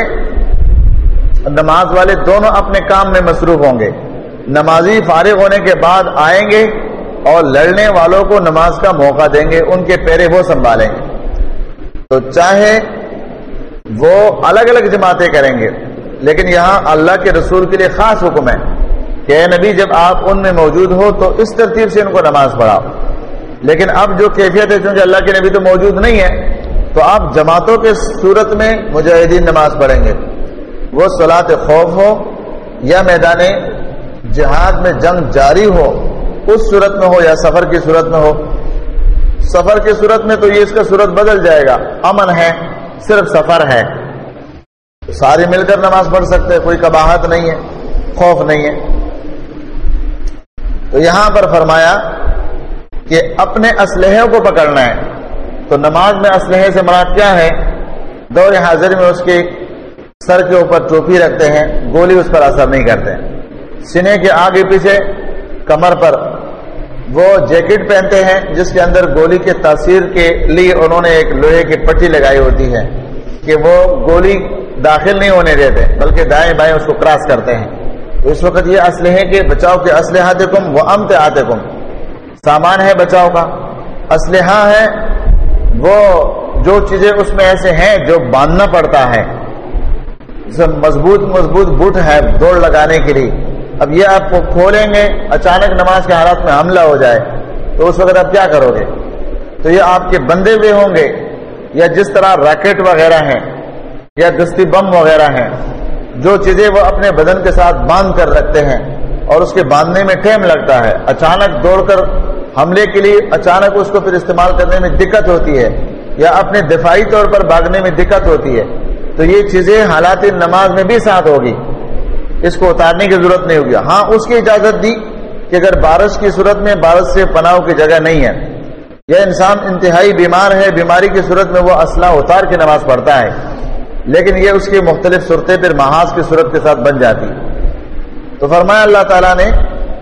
نماز والے دونوں اپنے کام میں مصروف ہوں گے۔ نمازی فارغ ہونے کے بعد آئیں گے اور لڑنے والوں کو نماز کا موقع دیں گے، ان کے پیرے وہ سنبھالیں گے۔ تو چاہے وہ الگ الگ جماعتیں کریں گے، لیکن یہاں اللہ کے رسول کے لیے خاص حکم ہے۔ کہ اے نبی جب آپ ان میں موجود ہو تو اس ترتیب سے ان کو نماز پڑھاؤ۔ لیکن اب جو کیفیت ہے، چونکہ اللہ کے نبی تو موجود نہیں ہے، تو آپ جماعتوں کے صورت میں مجاہدین نماز پڑھیں گے۔ وہ سلاط خوف ہو یا میدان جہاد میں جنگ جاری ہو، اس صورت میں ہو یا سفر کی صورت میں ہو۔ سفر کی صورت میں تو یہ اس کا صورت بدل جائے گا۔ امن ہے، صرف سفر ہے۔ سارے مل کر نماز پڑھ سکتے، کوئی کباہت نہیں ہے، خوف نہیں ہے۔ تو یہاں پر فرمایا کہ اپنے اسلحے کو پکڑنا ہے۔ تو نماز میں اسلحے سے مراد کیا ہے؟ دور حاضر میں اس کے سر کے اوپر ٹوپی رکھتے ہیں، گولی اس پر اثر نہیں کرتے۔ سنے کے آگے پیچھے کمر پر وہ جیکٹ پہنتے ہیں، جس کے اندر گولی کے تاثیر کے لیے انہوں نے ایک لوہے کی پٹی لگائی ہوتی ہے کہ وہ گولی داخل نہیں ہونے دیتے، بلکہ دائیں بائیں اس کو کراس کرتے ہیں۔ اس وقت یہ اسلحے کے بچاؤ کے اسلحہ کم وہ امت آتے کم سامان ہے بچاؤ کا۔ اسلحہ ہاں ہے، وہ جو چیزیں اس میں ایسے ہیں جو باندھنا پڑتا ہے۔ مضبوط مضبوط بٹ ہے دوڑ لگانے کے لیے۔ اب یہ آپ کو کھولیں گے، اچانک نماز کے حالات میں حملہ ہو جائے۔ تو اس وقت آپ کیا کرو گے؟ تو یہ آپ کے بندے ہوئے ہوں گے، یا جس طرح راکٹ وغیرہ ہیں، یا دستی بم وغیرہ ہیں۔ جو چیزیں وہ اپنے بدن کے ساتھ باندھ کر رکھتے ہیں اور اس کے باندھنے میں ٹھیم لگتا ہے، اچانک دوڑ کر حملے کے لیے اچانک اس کو پھر استعمال کرنے میں دقت ہوتی ہے یا اپنے دفاعی طور پر بھاگنے میں دقت ہوتی ہے، تو یہ چیزیں حالات نماز میں بھی ساتھ ہوگی۔ اس کو اتارنے کی ضرورت نہیں ہوگی۔ ہاں اس کی اجازت دی کہ اگر بارش کی صورت میں بارش سے پناہ کی جگہ نہیں ہے، یا انسان انتہائی بیمار ہے، بیماری کی صورت میں وہ اسلحہ اتار کے نماز پڑھتا ہے۔ لیکن یہ اس کی مختلف صورتیں پھر محاذ کی صورت کے ساتھ بن جاتی۔ تو فرمایا اللہ تعالیٰ نے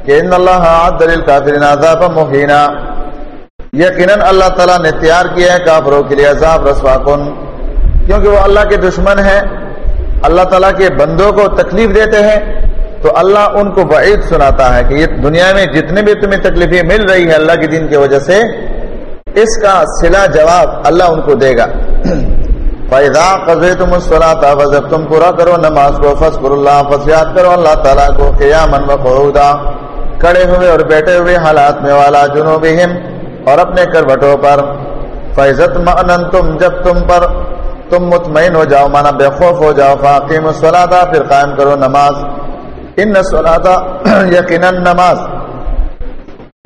کہ ان اللہ دلیل کافرین عذاب مہینہ یقیناً اللہ تعالیٰ نے تیار کیا ہے کافروں کے لیے عذاب رسوا کن۔ کیونکہ وہ اللہ کے دشمن ہے اللہ تعالیٰ کے بندوں کو تکلیف دیتے ہیں۔ تو اللہ ان کو بعید سناتا ہے کہ یہ دنیا میں جتنے بھی تمہیں تکلیفیں مل رہی ہے اللہ کے دین کی وجہ سے، اس کا سلا جواب اللہ ان کو دے گا۔ فیضا قزے تم جب تم پورا کرو، نماز کو فصبر اللہ فسیات کرو، اللہ تعالیٰ کو قیامن و قعودا کڑے ہوئے اور بیٹھے ہوئے حالات میں والا جنوبہم اور اپنے کروٹوں پر۔ فیضت معنن تم جب تم پر، تم مطمئن ہو جاؤ، مانا بے خوف ہو جاؤ فاقیم سلادا پھر قائم کرو نماز۔ ان سلادا (coughs) یقیناً نماز۔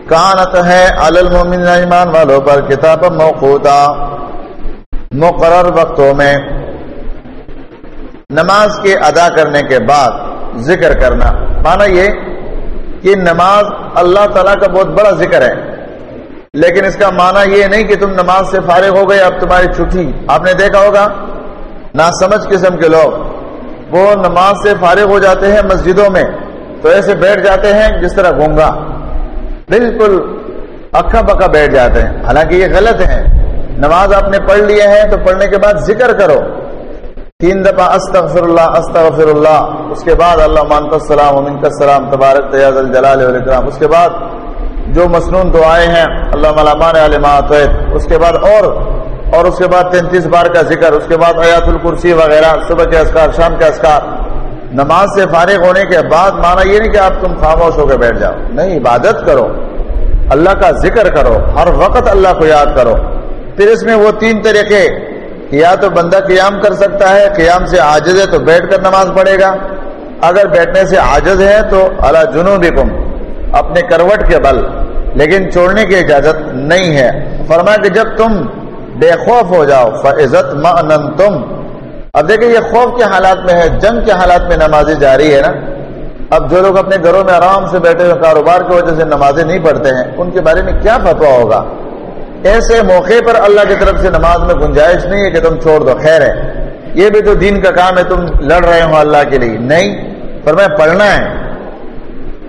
کانت ہے المومن ایمان والوں پر، کتاب موقوتا۔ مقرر وقتوں میں نماز کے ادا کرنے کے بعد ذکر کرنا۔ مانا یہ کہ نماز اللہ تعالیٰ کا بہت بڑا ذکر ہے۔ لیکن اس کا معنی یہ نہیں کہ تم نماز سے فارغ ہو گئے، اب تمہاری چھٹی۔ آپ نے دیکھا ہوگا نہ سمجھ قسم کے لوگ وہ نماز سے فارغ ہو جاتے ہیں مسجدوں میں، تو ایسے بیٹھ جاتے ہیں جس طرح گونگا۔ بالکل اکا بکا بیٹھ جاتے ہیں۔ حالانکہ یہ غلط ہے نماز آپ نے پڑھ لیے ہیں تو پڑھنے کے بعد ذکر کرو۔ تین دفعہ استغفر اللہ استغفر اللہ اس کے بعد اللہ مان السلام امین کا السلام، تبارک تیاز الجلال علیہ اس کے بعد جو مصنون دعائیں ہیں، اللہ ملامان علمات اس کے بعد اور اور اس کے بعد تینتیس بار کا ذکر۔ اس کے بعد ایات الکرسی وغیرہ، صبح کے اسکار شام کے اسکار نماز سے فارغ ہونے کے بعد مانا یہ نہیں کہ آپ تم خاموش ہو کے بیٹھ جاؤ۔ نہیں، عبادت کرو۔ اللہ کا ذکر کرو۔ ہر وقت اللہ کو یاد کرو۔ پھر اس میں وہ تین طریقے یا تو بندہ قیام کر سکتا ہے، قیام سے عاجز ہے تو بیٹھ کر نماز پڑھے گا۔ اگر بیٹھنے سے عاجز ہے تو اللہ جنوبی اپنے کروٹ کے بل، لیکن چھوڑنے کی اجازت نہیں ہے۔ فرمایا کہ جب تم بے خوف ہو جاؤ فعزت تم اب دیکھیں یہ خوف کے حالات میں ہے، جنگ کے حالات میں نمازیں جاری ہے نا۔ اب جو لوگ اپنے گھروں میں آرام سے بیٹھے ہوئے کاروبار کی وجہ سے نمازیں نہیں پڑھتے ہیں، ان کے بارے میں کیا فتوا ہوگا؟ ایسے موقع پر اللہ کی طرف سے نماز میں گنجائش نہیں ہے کہ تم چھوڑ دو، خیر ہے۔ یہ بھی تو دین کا کام ہے، تم لڑ رہے ہو اللہ کے لیے۔ نہیں، فرمایا پڑھنا ہے۔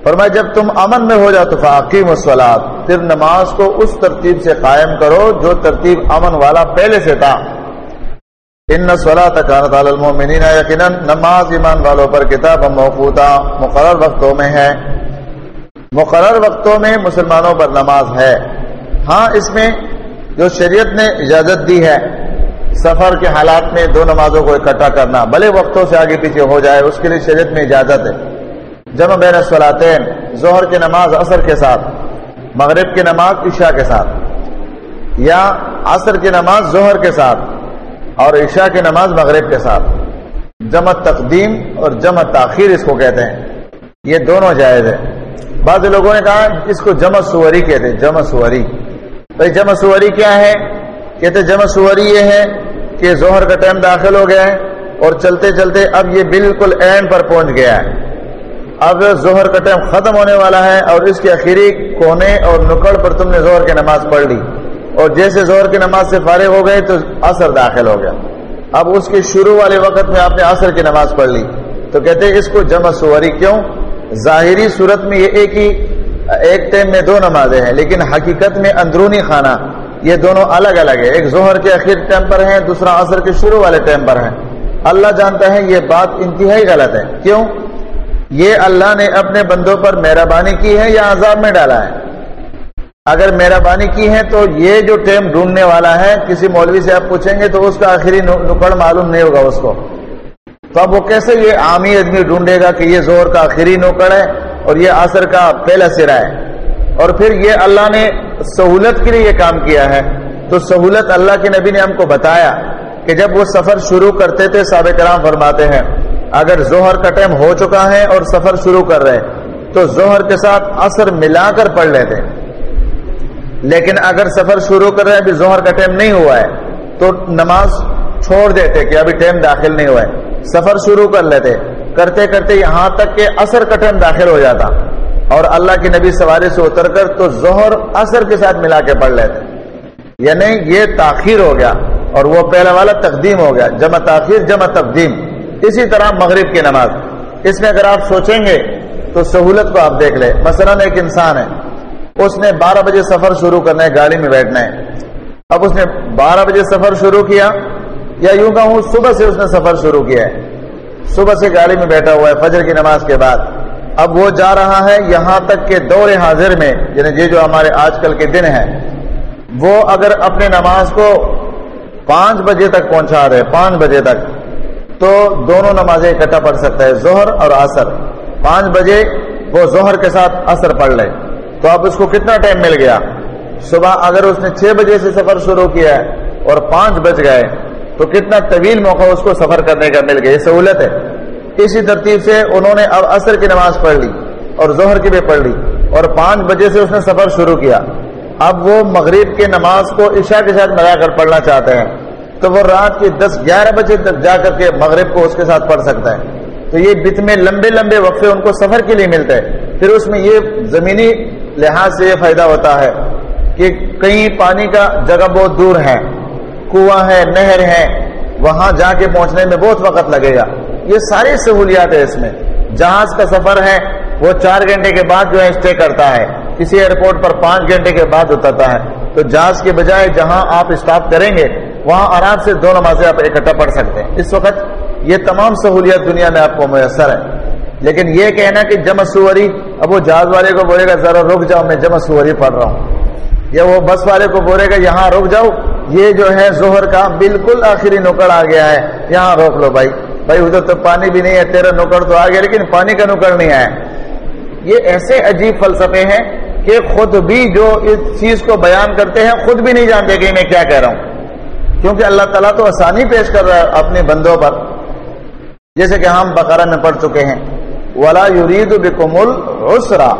فرمایا جب تم امن میں ہو جاؤ تو فاقی مسلات پھر نماز کو اس ترتیب سے قائم کرو جو ترتیب امن والا پہلے سے تھا۔ ان سولہ تکانت المومنین یقیناً نماز ایمان والوں پر کتاب موقوتا مقرر وقتوں میں ہے۔ مقرر وقتوں میں مسلمانوں پر نماز ہے۔ ہاں اس میں جو شریعت نے اجازت دی ہے، سفر کے حالات میں دو نمازوں کو اکٹھا کرنا، بھلے وقتوں سے آگے پیچھے ہو جائے، اس کے لیے شریعت میں اجازت ہے۔ جمع بین سلاطین ظہر کی نماز عصر کے ساتھ، مغرب کی نماز عشاء کے ساتھ، یا عصر کی نماز ظہر کے ساتھ اور عشاء کی نماز مغرب کے ساتھ۔ جمع تقدیم اور جمع تاخیر اس کو کہتے ہیں۔ یہ دونوں جائز ہے بعض لوگوں نے کہا، اس کو جمع سوری کہتے ہیں، جمع سوری۔ بھائی جمع سوری کیا ہے؟ کہتے جمع سوری یہ ہے کہ ظہر کا ٹائم داخل ہو گیا ہے اور چلتے چلتے اب یہ بالکل اینڈ پر پہنچ گیا ہے۔ اب ظہر کا ٹائم ختم ہونے والا ہے اور اس کے اخیری کونے اور نکڑ پر تم نے ظہر کی نماز پڑھ لی۔ اور جیسے ظہر کی نماز سے فارغ ہو گئے تو اثر داخل ہو گیا۔ اب اس کے شروع والے وقت میں آپ نے اثر کی نماز پڑھ لی۔ تو کہتے ہیں اس کو جمع سوری کیوں؟ ظاہری صورت میں یہ ایک ہی ایک ٹائم میں دو نمازیں ہیں، لیکن حقیقت میں اندرونی خانہ، یہ دونوں الگ الگ ہے ایک ظہر کے اخیر ٹائم پر ہے دوسرا اثر کے شروع والے ٹائم پر ہے اللہ جانتا ہے یہ بات انتہائی غلط ہے۔ کیوں؟ یہ اللہ نے اپنے بندوں پر مہربانی کی ہے یا عذاب میں ڈالا ہے؟ اگر مہربانی کی ہے تو یہ جو ٹائم ڈھونڈنے والا ہے، کسی مولوی سے آپ پوچھیں گے تو اس کا آخری نکڑ معلوم نہیں ہوگا اس کو۔ تو اب وہ کیسے یہ عامی آدمی ڈھونڈے گا کہ یہ زور کا آخری نوکڑ ہے؟ اور یہ اثر کا پہلا سرا ہے۔ اور پھر یہ اللہ نے سہولت کے لیے یہ کام کیا ہے۔ تو سہولت اللہ کے نبی نے ہم کو بتایا کہ جب وہ سفر شروع کرتے تھے سابق کرام فرماتے ہیں، اگر زہر کا ٹائم ہو چکا ہے اور سفر شروع کر رہے تو زہر کے ساتھ اثر ملا کر پڑھ لیتے۔ لیکن اگر سفر شروع کر رہے، ابھی زہر کا ٹائم نہیں ہوا ہے، تو نماز چھوڑ دیتے کہ ابھی ٹائم داخل نہیں ہوا ہے۔ سفر شروع کر لیتے۔ کرتے کرتے یہاں تک کہ اثر کا ٹائم داخل ہو جاتا اور اللہ کی نبی سواری سے اتر کر تو زہر اثر کے ساتھ ملا کے پڑھ لیتے یعنی یہ تاخیر ہو گیا اور وہ پہلا والا تقدیم ہو گیا، جمع تاخیر، جمع تقدیم۔ اسی طرح مغرب کی نماز۔ اس میں اگر آپ سوچیں گے تو سہولت کو آپ دیکھ لیں۔ مثلا ایک انسان ہے، اس نے بارہ بجے سفر شروع کرنا ہے، گاڑی میں بیٹھنا ہے۔ اب اس نے بارہ بجے سفر شروع کیا یا یوں کہوں، صبح سے اس نے سفر شروع کیا ہے۔ صبح سے گاڑی میں بیٹھا ہوا ہے، فجر کی نماز کے بعد۔ اب وہ جا رہا ہے یہاں تک کہ دور حاضر میں یعنی یہ جو ہمارے آج کل کے دن ہیں۔ وہ اگر اپنے نماز کو پانچ بجے تک پہنچا رہے پانچ بجے تک، تو دونوں نمازیں اکٹھا پڑھ سکتا ہے زہر اور عصر۔ پانچ بجے وہ زہر کے ساتھ اثر پڑھ لے۔ تو اب اس کو کتنا ٹائم مل گیا؟ صبح اگر اس نے چھ بجے سے سفر شروع کیا ہے اور پانچ بج گئے تو کتنا طویل موقع اس کو سفر کرنے کا مل گیا، یہ سہولت ہے۔ اسی ترتیب سے انہوں نے اب عصر کی نماز پڑھ لی اور زہر کی بھی پڑھ لی اور پانچ بجے سے اس نے سفر شروع کیا۔ اب وہ مغرب کے نماز کو عشاء کے ساتھ ملا کر پڑھنا چاہتے ہیں۔ تو وہ رات کے دس گیارہ بجے تک جا کر کے مغرب کو اس کے ساتھ پڑھ سکتا ہے۔ تو یہ بت میں لمبے لمبے وقفے ان کو سفر کے لیے ملتے ہیں۔ پھر اس میں یہ زمینی لحاظ سے یہ فائدہ ہوتا ہے کہ کہیں پانی کا جگہ بہت دور ہے۔ کنواں ہے، نہر ہے، وہاں جا کے پہنچنے میں بہت وقت لگے گا۔ یہ ساری سہولیات ہے اس میں۔ جہاز کا سفر ہے، وہ چار گھنٹے کے بعد جو ہے اسٹے کرتا ہے۔ کسی ایئرپورٹ پر پانچ گھنٹے کے بعد اترتا ہے۔ تو جہاز کے بجائے جہاں آپ اسٹاپ کریں گے، وہاں آرام سے دو نمازیں آپ اکٹھا پڑھ سکتے ہیں۔ اس وقت یہ تمام سہولیات دنیا میں آپ کو میسر ہے لیکن یہ کہنا کہ جمع سوری اب وہ جہاز والے کو بولے گا، ذرا رک جاؤ، میں جمع سوری پڑھ رہا ہوں۔ یا وہ بس والے کو بولے گا، یہاں رک جاؤ یہ جو ہے زہر کا بالکل آخری نکڑ آ گیا ہے۔ یہاں روک لو بھائی۔ بھائی ادھر تو پانی بھی نہیں ہے، تیرا نکڑ تو آ گیا لیکن پانی کا نکڑ نہیں آیا۔ یہ ایسے عجیب فلسفے ہیں کہ خود بھی جو اس چیز کو بیان کرتے ہیں، خود بھی نہیں جانتے کہ میں کیا کہہ رہا ہوں۔ کیونکہ اللہ تعالیٰ تو آسانی پیش کر رہا ہے اپنے بندوں پر۔ جیسے کہ ہم بقرہ میں پڑھ چکے ہیں۔ ولا یرید بکمل اسرا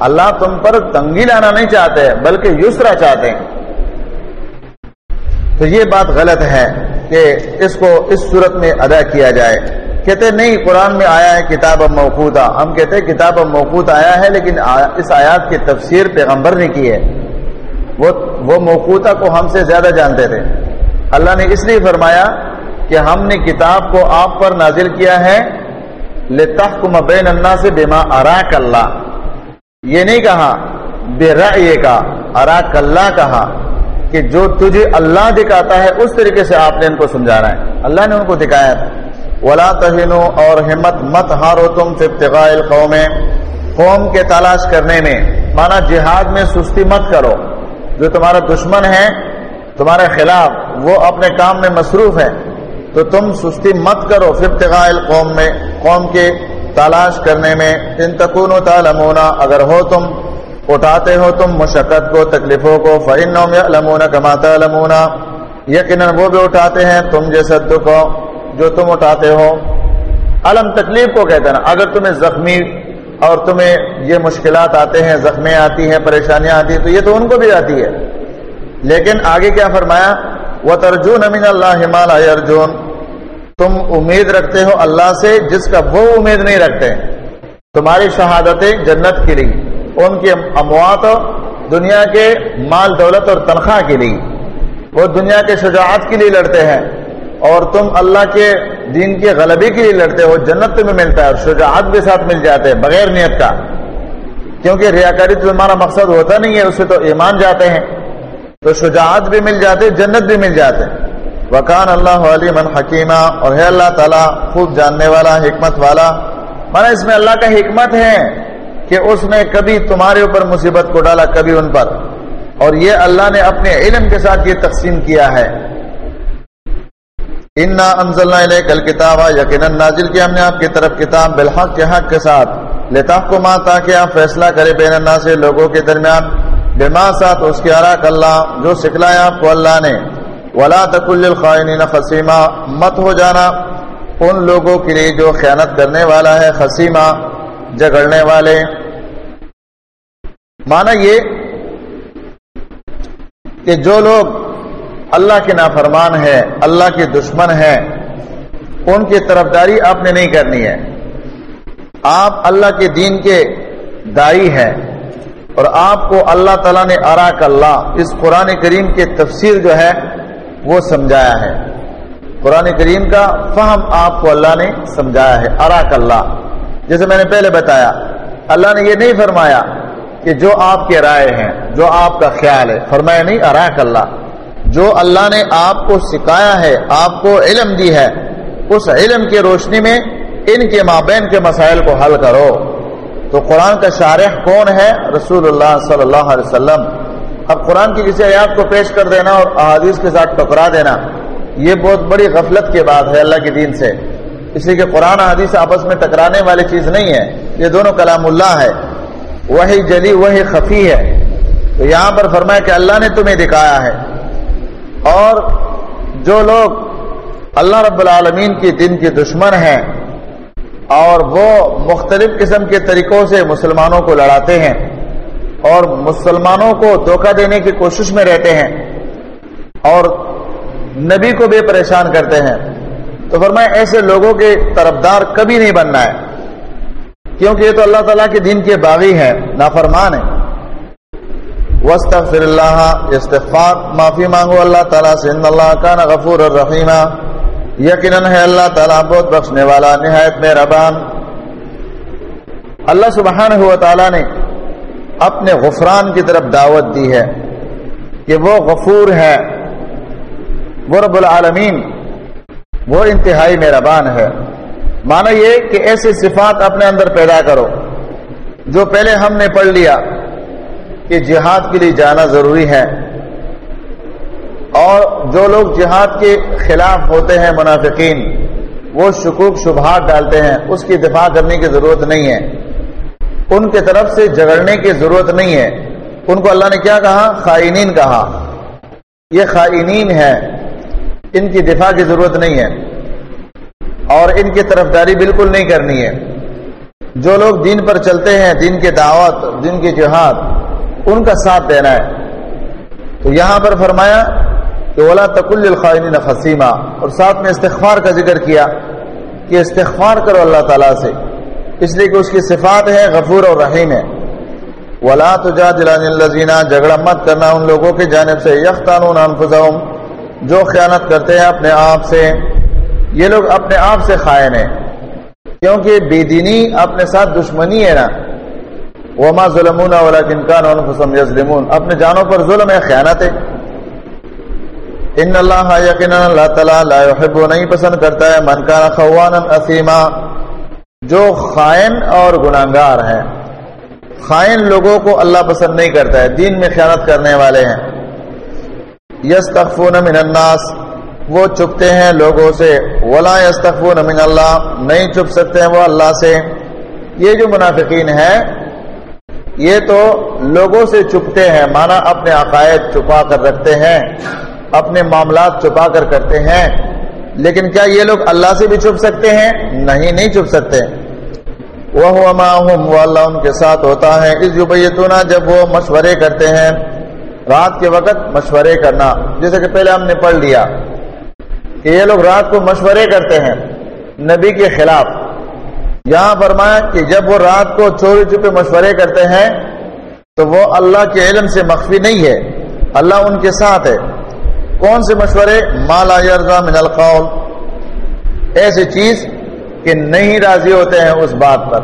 اللہ تم پر تنگی لانا نہیں چاہتے، بلکہ یسرا چاہتے ہیں۔ تو یہ بات غلط ہے کہ اس کو اس صورت میں ادا کیا جائے۔ کہتے نہیں، قرآن میں آیا ہے کتاب موقوتا۔ ہم کہتے ہیں کتاب موقوت آیا ہے، لیکن اس آیات کی تفسیر پیغمبر نے کی ہے۔ وہ وہ موقوتا کو ہم سے زیادہ جانتے تھے۔ اللہ نے اس لیے فرمایا کہ ہم نے کتاب کو آپ پر نازل کیا ہے۔ لتحکم بین الناس سے بما اراک اللہ یہ نہیں کہا بے رائے کا اراک اللہ کہا۔ کہ جو تجھے اللہ دکھاتا ہے، اس طریقے سے آپ نے ان کو سمجھانا ہے۔ اللہ نے ان کو دکھایا تھا۔ ولا تہنو اور ہمت مت ہارو تم ابتغاء القوم، قوم کے تلاش کرنے میں۔ مانا جہاد میں سستی مت کرو۔ جو تمہارا دشمن ہے، تمہارے خلاف، وہ اپنے کام میں مصروف ہیں تو تم سستی مت کرو ابتغاء القوم میں، قوم کے تلاش کرنے میں۔ ان تکون تعلمونا اگر ہو تم اٹھاتے ہو تم مشقت کو، تکلیفوں کو، فَإِنَّهُمْ يَعْلَمُونَ كَمَا تَعْلَمُونَ۔ یقیناً وہ بھی اٹھاتے ہیں تم جیسا دکھ ہو جو تم اٹھاتے ہو۔ علم تکلیف کو کہتے ہیں نا، اگر تمہیں زخمی اور تمہیں یہ مشکلات آتے ہیں، زخمیں آتی ہیں، پریشانیاں آتی ہیں، تو یہ تو ان کو بھی آتی ہے۔ لیکن آگے کیا فرمایا؟ وہ ترجون امین اللہ مالا ارجن تم امید رکھتے ہو اللہ سے جس کا وہ امید نہیں رکھتے۔ تمہاری شہادتیں جنت کے لیے ان کی اموات دنیا کے مال، دولت اور تنخواہ کے لیے۔ وہ دنیا کے شجاعت کے لیے لڑتے ہیں اور تم اللہ کے دین کے غلبی کے لیے لڑتے ہو، جنت تمہیں ملتا ہے اور شجاعت بھی ساتھ مل جاتے ہیں بغیر نیت کا۔ کیونکہ ریاکاری تو تمہارا مقصد ہوتا نہیں ہے اسے تو ایمان جاتے ہیں۔ تو شجاعت بھی مل جاتے، جنت بھی مل جاتے۔ وکان اللہ علیم حکیمہ اور ہے اللہ تعالیٰ، خوب جاننے والا، حکمت والا۔ مانا اس میں اللہ کا حکمت ہے۔ کہ اس نے کبھی تمہارے اوپر مصیبت کو ڈالا، کبھی ان پر۔ اور یہ اللہ نے اپنے علم کے ساتھ یہ تقسیم کیا ہے۔ انا انزلنا کل کتاب یقیناً نازل کیا ہم نے آپ کی طرف کتاب بالحق کے حق کے ساتھ۔ لطاف کو ماں تاکہ آپ فیصلہ کرے بین الناس سے لوگوں کے درمیان۔ بما ساتھ اس کے عراق اللہ جو سکھلایا آپ کو اللہ نے۔ ولا تکل الخائنین خسیمہ مت ہو جانا۔ ان لوگوں کے لیے جو خیانت کرنے والا ہے خسیمہ جگڑنے والے۔ مانا یہ کہ جو لوگ اللہ کے نافرمان ہے اللہ کے دشمن ہے ان کی طرفداری آپ نے نہیں کرنی ہے۔ آپ اللہ کے دین کے دائی ہیں اور آپ کو اللہ تعالیٰ نے اراک اللہ، اس قرآن کریم کے تفسیر جو ہے وہ سمجھایا ہے۔ قرآن کریم کا فہم آپ کو اللہ نے سمجھایا ہے اراک اللہ۔ جیسے میں نے پہلے بتایا، اللہ نے یہ نہیں فرمایا کہ جو آپ کے رائے ہیں، جو آپ کا خیال ہے، فرمایا نہیں، اراک اللہ۔ جو اللہ نے آپ کو سکھایا ہے، آپ کو علم دی ہے، اس علم کی روشنی میں ان کے مابین کے مسائل کو حل کرو۔ تو قرآن کا شارح کون ہے؟ رسول اللہ صلی اللہ علیہ وسلم۔ اب قرآن کی کسی آیات کو پیش کر دینا اور احادیث کے ساتھ ٹکرا دینا۔ یہ بہت بڑی غفلت کی بات ہے اللہ کے دین سے۔ اس لیے کہ قرآن حدیث آپس میں ٹکرانے والی چیز نہیں ہے۔ یہ دونوں کلام اللہ ہے۔ وہی جلی، وہی خفی ہے۔ تو یہاں پر فرمایا کہ اللہ نے تمہیں دکھایا ہے۔ اور جو لوگ اللہ رب العالمین کی دن کے دشمن ہیں اور وہ مختلف قسم کے طریقوں سے مسلمانوں کو لڑاتے ہیں اور مسلمانوں کو دھوکہ دینے کی کوشش میں رہتے ہیں اور نبی کو بھی پریشان کرتے ہیں۔ تو فرمائے ایسے لوگوں کے طرفدار کبھی نہیں بننا ہے۔ کیونکہ یہ تو اللہ تعالیٰ کے دین کے باغی ہیں، نافرمان ہیں۔ وسطر اللہ استغفار، معافی مانگو اللہ تعالیٰ سے۔ ان اللہ کا غفور یقیناً ہے اللہ تعالیٰ بہت بخشنے والا، نہایت مہربان۔ اللہ سبحانہ ہوا تعالیٰ نے اپنے غفران کی طرف دعوت دی ہے کہ وہ غفور ہے، وہ رب العالمین، وہ انتہائی مہربان ہے۔ مانا یہ کہ ایسی صفات اپنے اندر پیدا کرو جو پہلے ہم نے پڑھ لیا کہ جہاد کے لیے جانا ضروری ہے اور جو لوگ جہاد کے خلاف ہوتے ہیں منافقین، وہ شکوک شبہات ڈالتے ہیں، اس کی دفاع کرنے کی ضرورت نہیں ہے۔ ان کے طرف سے جگڑنے کی ضرورت نہیں ہے۔ ان کو اللہ نے کیا کہا؟ خائنین کہا۔ یہ خائنین ہے ان کی دفاع کی ضرورت نہیں ہے۔ اور ان کی طرفداری بالکل نہیں کرنی ہے۔ جو لوگ دین پر چلتے ہیں، دین کی دعوت، دین کی جہاد، ان کا ساتھ دینا ہے۔ تو یہاں پر فرمایا کہ اولا تکل الخائن خسیمہ اور ساتھ میں استغفار کا ذکر کیا کہ استغفار کرو اللہ تعالیٰ سے۔ اس لیے کہ اس کی صفات ہے غفور اور رحیم ہے ولا تجا دلان الزینہ جھگڑا مت کرنا ان لوگوں کی جانب سے۔ یخ جو خیانت کرتے ہیں اپنے آپ سے۔ یہ لوگ اپنے آپ سے خائن ہیں۔ کیونکہ بے دینی اپنے ساتھ دشمنی ہے نا۔ وما ظلمون ولكن اپنے جانوں پر ظلم ہے، خیانت ہے۔ ان اللہ یقینا اللہ تعالی لا يحب، نہیں پسند کرتا ہے۔ من کان خوانا اثیما جو خائن اور گناہگار ہیں۔ خائن لوگوں کو اللہ پسند نہیں کرتا ہے۔ دین میں خیانت کرنے والے ہیں۔ یس من الناس۔ وہ چپتے ہیں لوگوں سے۔ ولا یس من اللہ نہیں چپ سکتے ہیں وہ اللہ سے۔ یہ جو منافقین ہے یہ تو لوگوں سے چپتے ہیں، مانا اپنے عقائد چھپا کر رکھتے ہیں، اپنے معاملات چھپا کر کرتے ہیں۔ لیکن کیا یہ لوگ اللہ سے بھی چھپ سکتے ہیں؟ نہیں نہیں چھپ سکتے۔ وہ وہ اللہ ان کے ساتھ ہوتا ہے۔ اس جبیتونا جب وہ مشورے کرتے ہیں۔ رات کے وقت مشورے کرنا، جیسے کہ پہلے ہم نے پڑھ لیا۔ کہ یہ لوگ رات کو مشورے کرتے ہیں نبی کے خلاف۔ یہاں فرمایا کہ جب وہ رات کو چوری چھپے مشورے کرتے ہیں، تو وہ اللہ کے علم سے مخفی نہیں ہے۔ اللہ ان کے ساتھ ہے۔ کون سے مشورے؟ مالا یرزا من القول۔ ایسی چیز کہ نہیں راضی ہوتے ہیں اس بات پر۔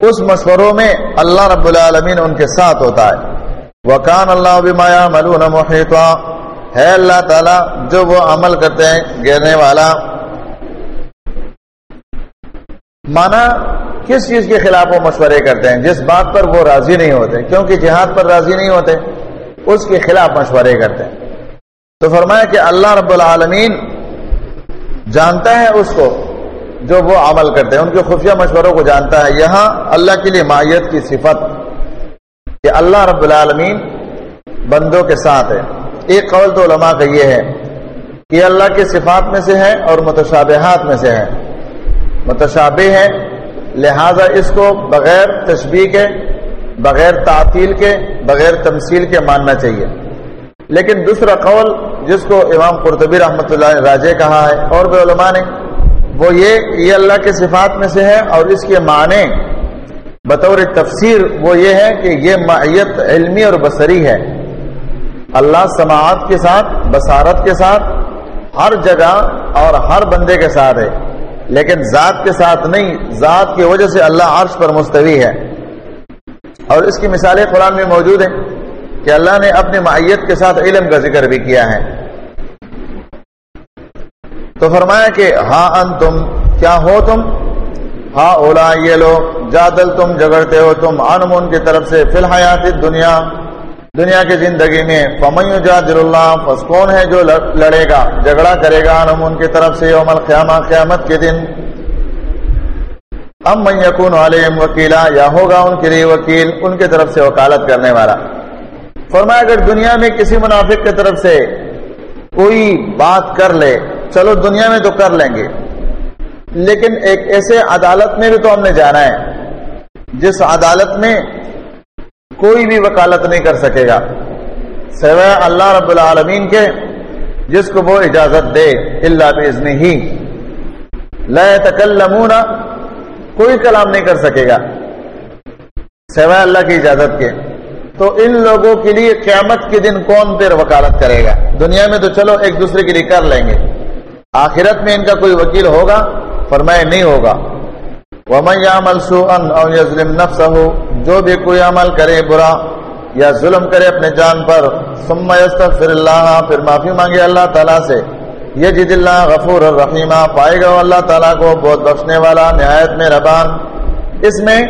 اس مشوروں میں اللہ رب العالمین ان کے ساتھ ہوتا ہے۔ وکان اللہ بمایا ملون محیطا ہے اللہ تعالی جو وہ عمل کرتے ہیں، گرنے والا۔ مانا کس چیز کے خلاف وہ مشورے کرتے ہیں؟ جس بات پر وہ راضی نہیں ہوتے، کیونکہ جہاد پر راضی نہیں ہوتے، اس کے خلاف مشورے کرتے ہیں۔ تو فرمایا کہ اللہ رب العالمین جانتا ہے اس کو جو وہ عمل کرتے ہیں۔ ان کے خفیہ مشوروں کو جانتا ہے۔ یہاں اللہ کے لیے مایت کی صفت کہ اللہ رب العالمین بندوں کے ساتھ ہے۔ ایک قول تو علماء کا یہ ہے کہ اللہ کے صفات میں سے ہے اور متشابہات میں سے ہے متشابہ ہے لہذا اس کو بغیر تشبیح کے، بغیر تعطیل کے، بغیر تمثیل کے ماننا چاہیے۔ لیکن دوسرا قول جس کو امام قرطبی رحمۃ اللہ نے راجے کہا ہے، اور بھی علماء نے، وہ یہ یہ اللہ کے صفات میں سے ہے اور اس کے معنی بطور تفسیر وہ یہ ہے کہ یہ معیت علمی اور بصری ہے۔ اللہ سماعت کے ساتھ، بصارت کے ساتھ، ہر جگہ اور ہر بندے کے ساتھ ہے۔ لیکن ذات کے ساتھ نہیں، ذات کی وجہ سے اللہ عرش پر مستوی ہے۔ اور اس کی مثالیں قرآن میں موجود ہیں کہ اللہ نے اپنی معیت کے ساتھ علم کا ذکر بھی کیا ہے۔ تو فرمایا کہ ہاں ان تم کیا ہو تم؟ ہاں اولا، یہ لوگ، جادل تم جگڑتے ہو تم انمون کی طرف سے، فی الحیات دنیا دنیا کی زندگی میں۔ فمن جادل اللہ پس کون ہے جو لڑے گا؟ جھگڑا کرے گا انمون کی طرف سے یوم القیامہ، قیامت کے دن۔ ام من یکون علیہم وکیلا، یا ہوگا ان کے لیے وکیل، ان کی طرف سے وکالت کرنے والا۔ فرمایا، اگر دنیا میں کسی منافق کی طرف سے کوئی بات کر لے، چلو دنیا میں تو کر لیں گے۔ لیکن ایک ایسے عدالت میں بھی تو ہم نے جانا ہے، جس عدالت میں کوئی بھی وکالت نہیں کر سکے گا۔ سوائے اللہ رب العالمین کے، جس کو وہ اجازت دے اللہ بزنی ہی تکلمون کوئی کلام نہیں کر سکے گا۔ سوائے اللہ کی اجازت کے۔ تو ان لوگوں کے لیے قیامت کے دن کون پھر وکالت کرے گا؟ دنیا میں تو چلو، ایک دوسرے کے لیے کر لیں گے۔ آخرت میں ان کا کوئی وکیل ہوگا؟ فرمائے نہیں ہوگا۔ ومن يعمل سوءا او يظلم نفسه، جو بھی کوئی عمل کرے برا یا ظلم کرے اپنے جان پر، ثم يستغفر الله، پھر معافی مانگے اللہ تعالی سے۔ یجد اللہ غفور الرحیم پائے گا اللہ تعالی کو بہت بخشنے والا، نہایت میں ربان اس میں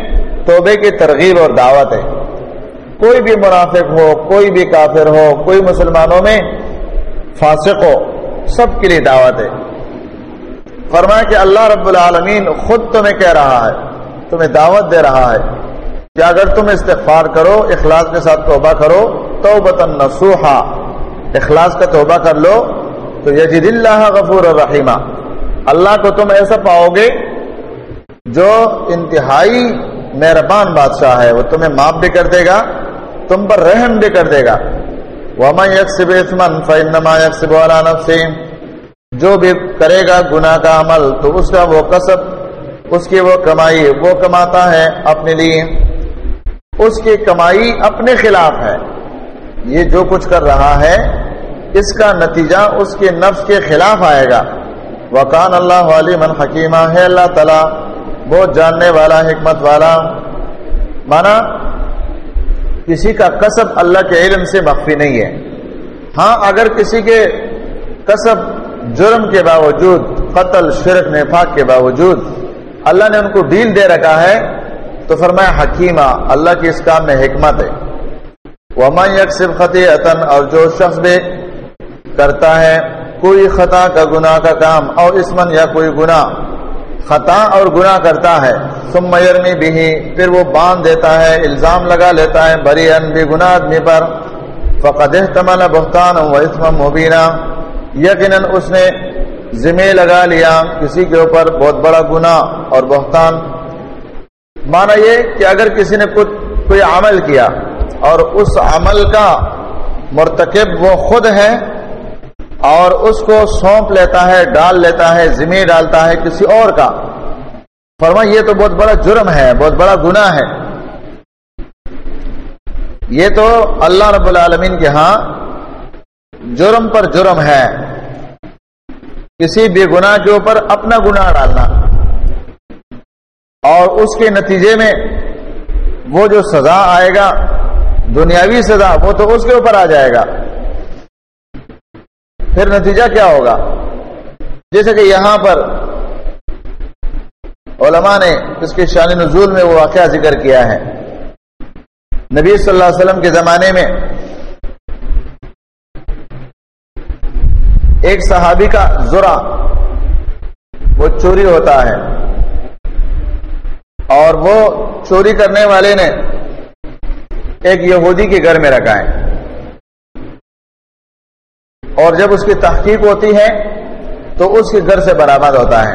توبے کی ترغیب اور دعوت ہے۔ کوئی بھی منافق ہو، کوئی بھی کافر ہو، کوئی مسلمانوں میں فاسق ہو، سب کے لیے دعوت ہے۔ فرمایا کہ اللہ رب العالمین خود تمہیں کہہ رہا ہے، تمہیں دعوت دے رہا ہے کہ اگر تم استغفار کرو، اخلاص کے ساتھ توبہ کرو تو بتن اخلاص کا توبہ کر لو، تو یجید اللہ غفور الرحیمہ اللہ کو تم ایسا پاؤ گے جو انتہائی مہربان بادشاہ ہے، وہ تمہیں معاف بھی کر دے گا، تم پر رحم بھی کر دے گا۔ وما یکسب اسمن فانما یکسب علی نفسه۔ جو بھی کرے گا گناہ کا عمل، تو اس کا وہ کسب اس کی وہ کمائی، وہ کماتا ہے اپنے لیے۔ اس کی کمائی اپنے خلاف ہے۔ یہ جو کچھ کر رہا ہے، اس کا نتیجہ اس کے نفس کے خلاف آئے گا۔ وکان اللہ علی من حکیمہ ہے اللہ تعالی، بہت جاننے والا، حکمت والا۔ مانا، کسی کا کسب اللہ کے علم سے مخفی نہیں ہے۔ ہاں اگر کسی کے کسب جرم کے باوجود، قتل، شرک، نفاق کے باوجود اللہ نے ان کو ڈیل دے رکھا ہے، تو فرمایا، حکیمہ، اللہ کی اس کام میں حکمت ہے۔ وما یکسب خطی اور جو شخص بھی کرتا ہے، کوئی خطا کا گناہ کا کام اور اسمن یا کوئی گناہ، خطا اور گناہ کرتا ہے، ثم یرمی بھی پھر وہ باندھ دیتا ہے، الزام لگا لیتا ہے بری ان بھی گناہ آدمی پر۔ فقد احتمل بہتان و اسم مبینہ یقیناً اس نے ذمہ لگا لیا کسی کے اوپر بہت بڑا گناہ اور بہتان۔ مانا یہ کہ اگر کسی نے کچھ کوئی عمل کیا اور اس عمل کا مرتکب وہ خود ہے اور اس کو سونپ لیتا ہے، ڈال لیتا ہے، ذمہ ڈالتا ہے کسی اور کا۔ فرما یہ تو بہت بڑا جرم ہے، بہت بڑا گناہ ہے۔ یہ تو اللہ رب العالمین کے ہاں جرم پر جرم ہے۔ کسی بے گناہ کے اوپر اپنا گناہ ڈالنا۔ اور اس کے نتیجے میں وہ جو سزا آئے گا، دنیاوی سزا، وہ تو اس کے اوپر آ جائے گا۔ پھر نتیجہ کیا ہوگا؟ جیسے کہ یہاں پر علماء نے اس کے شان نزول میں وہ واقعہ ذکر کیا ہے۔ نبی صلی اللہ علیہ وسلم کے زمانے میں ایک صحابی کا ذرا وہ چوری ہوتا ہے اور وہ چوری کرنے والے نے ایک یہودی کے گھر میں رکھا ہے اور جب اس کی تحقیق ہوتی ہے تو اس کے گھر سے برآمد ہوتا ہے۔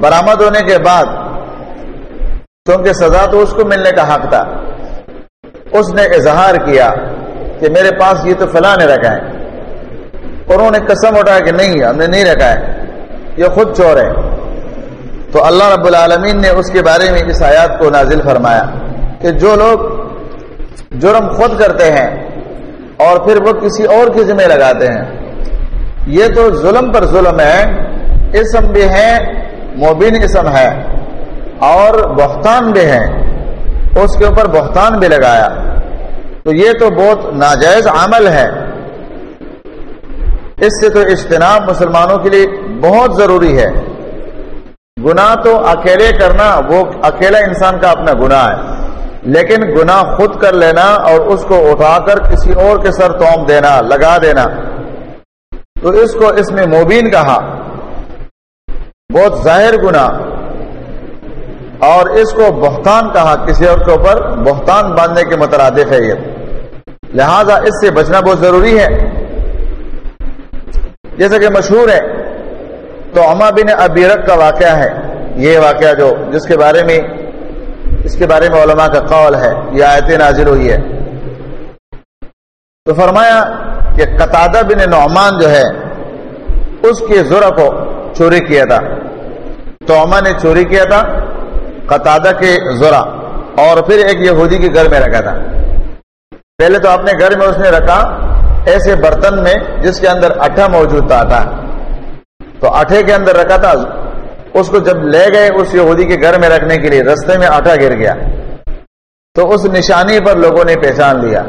برآمد ہونے کے بعد کیونکہ سزا تو اس کو ملنے کا حق تھا، اس نے اظہار کیا کہ میرے پاس یہ تو فلاں نے رکھا ہے۔ انہوں نے قسم اٹھایا کہ نہیں، ہم نے نہیں رکھا ہے۔ یہ خود چور ہے۔ تو اللہ رب العالمین نے اس کے بارے میں اس آیات کو نازل فرمایا کہ جو لوگ جرم خود کرتے ہیں اور پھر وہ کسی اور کی ذمہ لگاتے ہیں، یہ تو ظلم پر ظلم ہے۔ اسم بھی ہے، مبین اسم ہے۔ اور بہتان بھی ہے۔ اس کے اوپر بہتان بھی لگایا۔ تو یہ تو بہت ناجائز عمل ہے۔ اس سے تو اجتناب مسلمانوں کے لیے بہت ضروری ہے۔ گناہ تو اکیلے کرنا، وہ اکیلا انسان کا اپنا گناہ ہے۔ لیکن گناہ خود کر لینا اور اس کو اٹھا کر کسی اور کے سر توم دینا، لگا دینا۔ تو اس کو اس میں مبین کہا۔ بہت ظاہر گناہ۔ اور اس کو بہتان کہا کسی اور کے اوپر۔ بہتان باندھنے کے مترادف ہے یہ۔ لہذا اس سے بچنا بہت ضروری ہے۔ جیسا کہ مشہور ہے، تو اما بن ابیرک کا واقعہ ہے۔ یہ واقعہ جو جس کے بارے میں، اس کے بارے میں علماء کا قول ہے، یہ آیت نازل ہوئی ہے۔ تو فرمایا کہ قطادہ بن نعمان جو ہے، اس کے ذرا کو چوری کیا تھا۔ تو اما نے چوری کیا تھا قطادہ کے ذرا اور پھر ایک یہودی کے گھر میں رکھا تھا۔ پہلے تو اپنے گھر میں اس نے رکھا ایسے برتن میں جس کے اندر اٹھا موجود تھا آٹا تو اٹھے کے اندر رکھا تھا، اس کو جب لے گئے اس یہودی کے گھر میں رکھنے کے لیے، رستے میں آٹا گر گیا۔ تو اس نشانی پر لوگوں نے پہچان لیا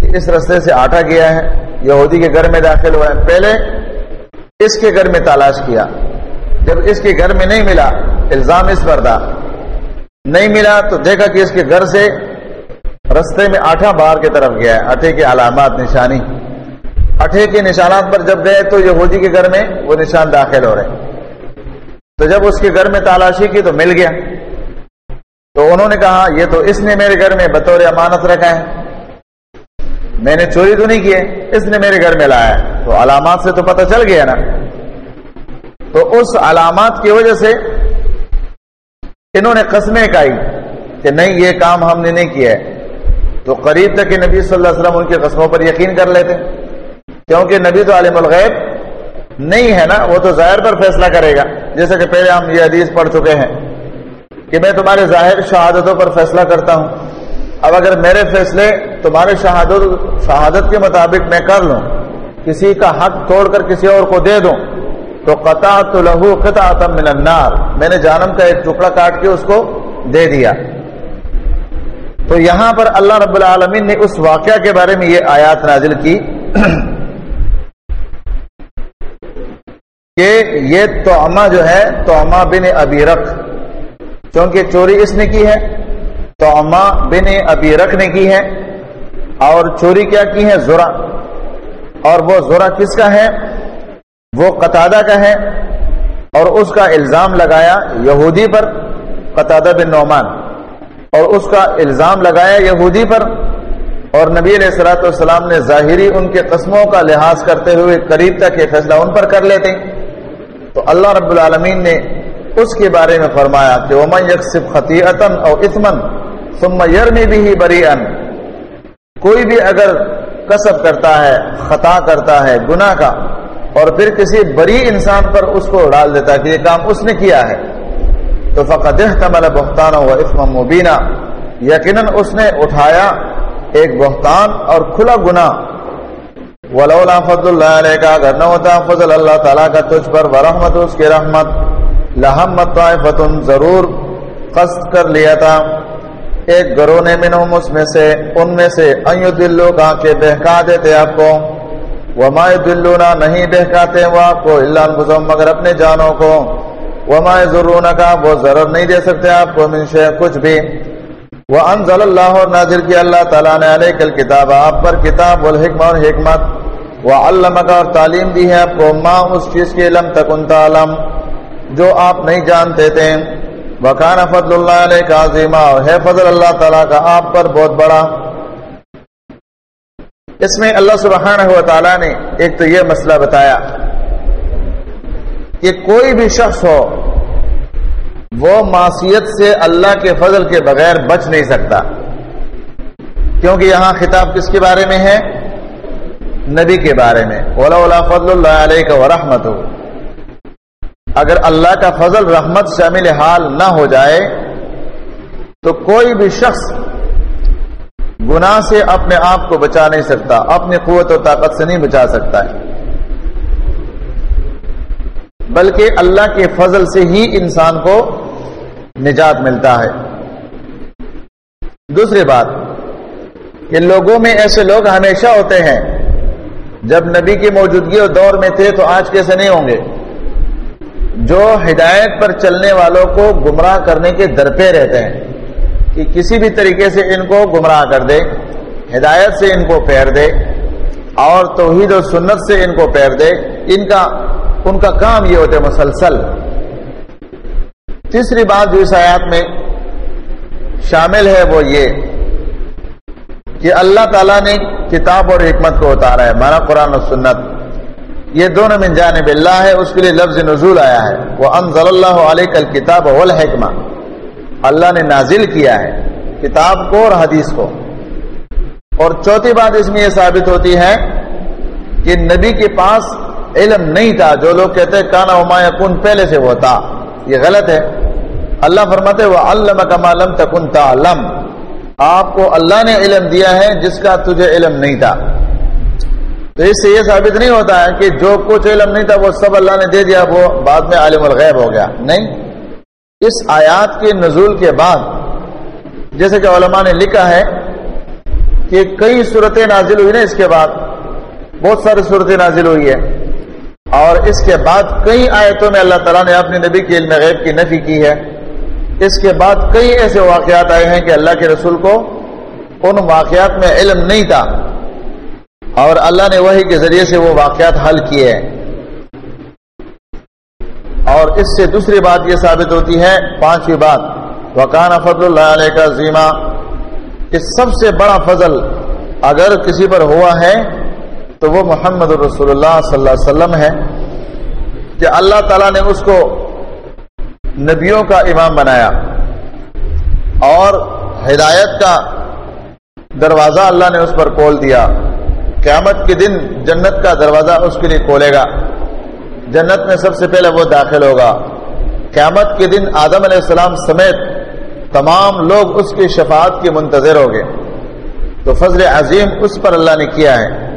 کہ اس رستے سے آٹا گیا ہے، یہودی کے گھر میں داخل ہوا ہے۔ پہلے اس کے گھر میں تلاش کیا۔ جب اس کے گھر میں نہیں ملا، الزام اس پر تھا۔ نہیں ملا تو دیکھا کہ اس کے گھر سے رستے میں آٹھا باہر کی طرف گیا ہے، اٹھے کے علامات نشانی۔ اٹھے کے نشانات پر جب گئے تو یہودی کے گھر میں وہ نشان داخل ہو رہے۔ تو جب اس کے گھر میں تلاشی کی تو مل گیا۔ تو انہوں نے کہا، یہ تو اس نے میرے گھر میں بطور امانت رکھا ہے۔ میں نے چوری تو نہیں کی ہے، اس نے میرے گھر میں لایا ہے۔ تو علامات سے تو پتہ چل گیا نا۔ تو اس علامات کی وجہ سے انہوں نے قسمیں کہی کہ نہیں، یہ کام ہم نے نہیں کیا ہے۔ تو قریب تک کہ نبی صلی اللہ علیہ وسلم ان کے قسموں پر یقین کر لیتے کیونکہ نبی تو عالم الغیب نہیں ہے نا، وہ تو ظاہر پر فیصلہ کرے گا۔ جیسے کہ پہلے ہم یہ حدیث پڑھ چکے ہیں کہ میں تمہارے ظاہر شہادتوں پر فیصلہ کرتا ہوں۔ اب اگر میرے فیصلے تمہارے شہادت شہادت کے مطابق میں کر لوں، کسی کا حق توڑ کر کسی اور کو دے دوں، تو قطع تو لہو قطع من النار۔ میں نے جانم کا ایک ٹکڑا کاٹ کے اس کو دے دیا۔ تو یہاں پر اللہ رب العالمین نے اس واقعہ کے بارے میں یہ آیات نازل کی کہ یہ توما جو ہے توما بن ابی رخ چوری اس نے کی ہے توما بن ابی نے کی ہے، اور چوری کیا کی ہے؟ زورا اور وہ زورا کس کا ہے؟ وہ قطادہ کا ہے، اور اس کا الزام لگایا یہودی پر، قطادہ بن نعمان۔ اور اس کا الزام لگایا یہودی پر اور نبی علیہ السلاۃ والسلام نے ظاہری ان کے قسموں کا لحاظ کرتے ہوئے قریب تک یہ فیصلہ ان پر کر لیتے تو اللہ رب العالمین نے اس کے بارے میں فرمایا کہ ومن یکسب خطیعتن او اثمن ثم یرمی بھی بری کوئی بھی اگر کسب کرتا ہے، خطا کرتا ہے گناہ کا اور پھر کسی بری انسان پر اس کو ڈال دیتا کہ یہ کام اس نے کیا ہے۔ تو فقط احتمل بہتان و اسم مبینہ یقیناً اس نے اٹھایا ایک بہتان اور کھلا گنا ولولا فضل اللہ علیہ کا اگر نہ ہوتا فضل اللہ تعالیٰ کا تجھ پر، ورحمت اس کی رحمت۔ لحمت طائفت ضرور قصد کر لیا تھا۔ ایک گروہ نے منہم اس میں سے، ان میں سے ایو دلو کا کہ بہکا دیتے آپ کو۔ وما دلونا نہیں بہکاتے وہ آپ کو اللہ انفسهم مگر اپنے جانوں کو۔ وما ضرون کا وہ ضرر نہیں دے سکتے آپ کو من شے کچھ بھی۔ وہ انزل اللہ، اور نازل کی اللہ تعالیٰ نے علیہ کل کتاب آپ پر کتاب والحکمہ اور حکمت۔ وہ علم کا اور تعلیم دی ہے آپ کو ماں اس چیز کی علم تک ان تعلم، جو آپ نہیں جانتے تھے۔ وکان فضل اللہ علیہ کا عظیمہ اور ہے فضل اللہ تعالیٰ کا آپ پر بہت بڑا۔ اس میں اللہ سبحانہ و تعالیٰ نے ایک تو یہ مسئلہ بتایا۔ کہ کوئی بھی شخص ہو، وہ معصیت سے اللہ کے فضل کے بغیر بچ نہیں سکتا۔ کیونکہ یہاں خطاب کس کے بارے میں ہے؟ نبی کے بارے میں۔ اولا اولا فضل اللہ علیہ کا ورحمت ہو اگر اللہ کا فضل رحمت شامل حال نہ ہو جائے، تو کوئی بھی شخص گناہ سے اپنے آپ کو بچا نہیں سکتا، اپنی قوت و طاقت سے نہیں بچا سکتا ہے۔ بلکہ اللہ کے فضل سے ہی انسان کو نجات ملتا ہے۔ دوسری بات، کہ لوگوں میں ایسے لوگ ہمیشہ ہوتے ہیں، جب نبی کی موجودگی اور دور میں تھے تو آج کیسے نہیں ہوں گے؟ جو ہدایت پر چلنے والوں کو گمراہ کرنے کے درپے رہتے ہیں، کہ کسی بھی طریقے سے ان کو گمراہ کر دے، ہدایت سے ان کو پیر دے، اور توحید و سنت سے ان کو پیر دے، ان کا ان کا کام یہ ہوتا ہے مسلسل۔ تیسری بات جو اس آیات میں شامل ہے وہ یہ کہ اللہ تعالیٰ نے کتاب اور حکمت کو اتارا ہے مانا قرآن و سنت۔ یہ دونوں من جانب اللہ ہے، اس کے لیے لفظ نزول آیا ہے۔ وہ انضل اللہ علیہ کل کتاب والحکمہ اللہ نے نازل کیا ہے کتاب کو اور حدیث کو۔ اور چوتھی بات اس میں یہ ثابت ہوتی ہے کہ نبی کے پاس علم نہیں تھا، جو لوگ کہتے کانا ہما کن پہلے سے وہ تھا۔ یہ غلط ہے۔ اللہ فرماتے وہ علم کمالم تکن تعلم۔ آپ کو اللہ نے علم دیا ہے، جس کا تجھے علم نہیں تھا۔ تو اس سے یہ ثابت نہیں ہوتا ہے کہ جو کچھ علم نہیں تھا، وہ سب اللہ نے دے دیا وہ بعد میں عالم الغیب ہو گیا۔ نہیں۔ اس آیات کے نزول کے بعد، جیسے کہ علماء نے لکھا ہے کہ کئی صورتیں نازل ہوئی نا اس کے بعد، بہت ساری صورتیں نازل ہوئی ہے اور اس کے بعد کئی آیتوں میں اللہ تعالیٰ نے اپنے نبی کی علم غیب کی نفی کی ہے۔ اس کے بعد کئی ایسے واقعات آئے ہیں کہ اللہ کے رسول کو ان واقعات میں علم نہیں تھا۔ اور اللہ نے وہی کے ذریعے سے وہ واقعات حل کیے ہیں۔ اور اس سے دوسری بات یہ ثابت ہوتی ہے، پانچویں بات وکان فضل اللہ علیہ کا ذیمہ کہ سب سے بڑا فضل اگر کسی پر ہوا ہے تو وہ محمد رسول اللہ صلی اللہ علیہ وسلم ہے کہ اللہ تعالیٰ نے اس کو نبیوں کا امام بنایا اور ہدایت کا دروازہ اللہ نے اس پر کھول دیا۔ قیامت کے دن جنت کا دروازہ اس کے لیے کھولے گا۔ جنت میں سب سے پہلے وہ داخل ہوگا۔ قیامت کے دن آدم علیہ السلام سمیت تمام لوگ اس کی شفاعت کے منتظر ہو گئے تو فضل عظیم اس پر اللہ نے کیا ہے۔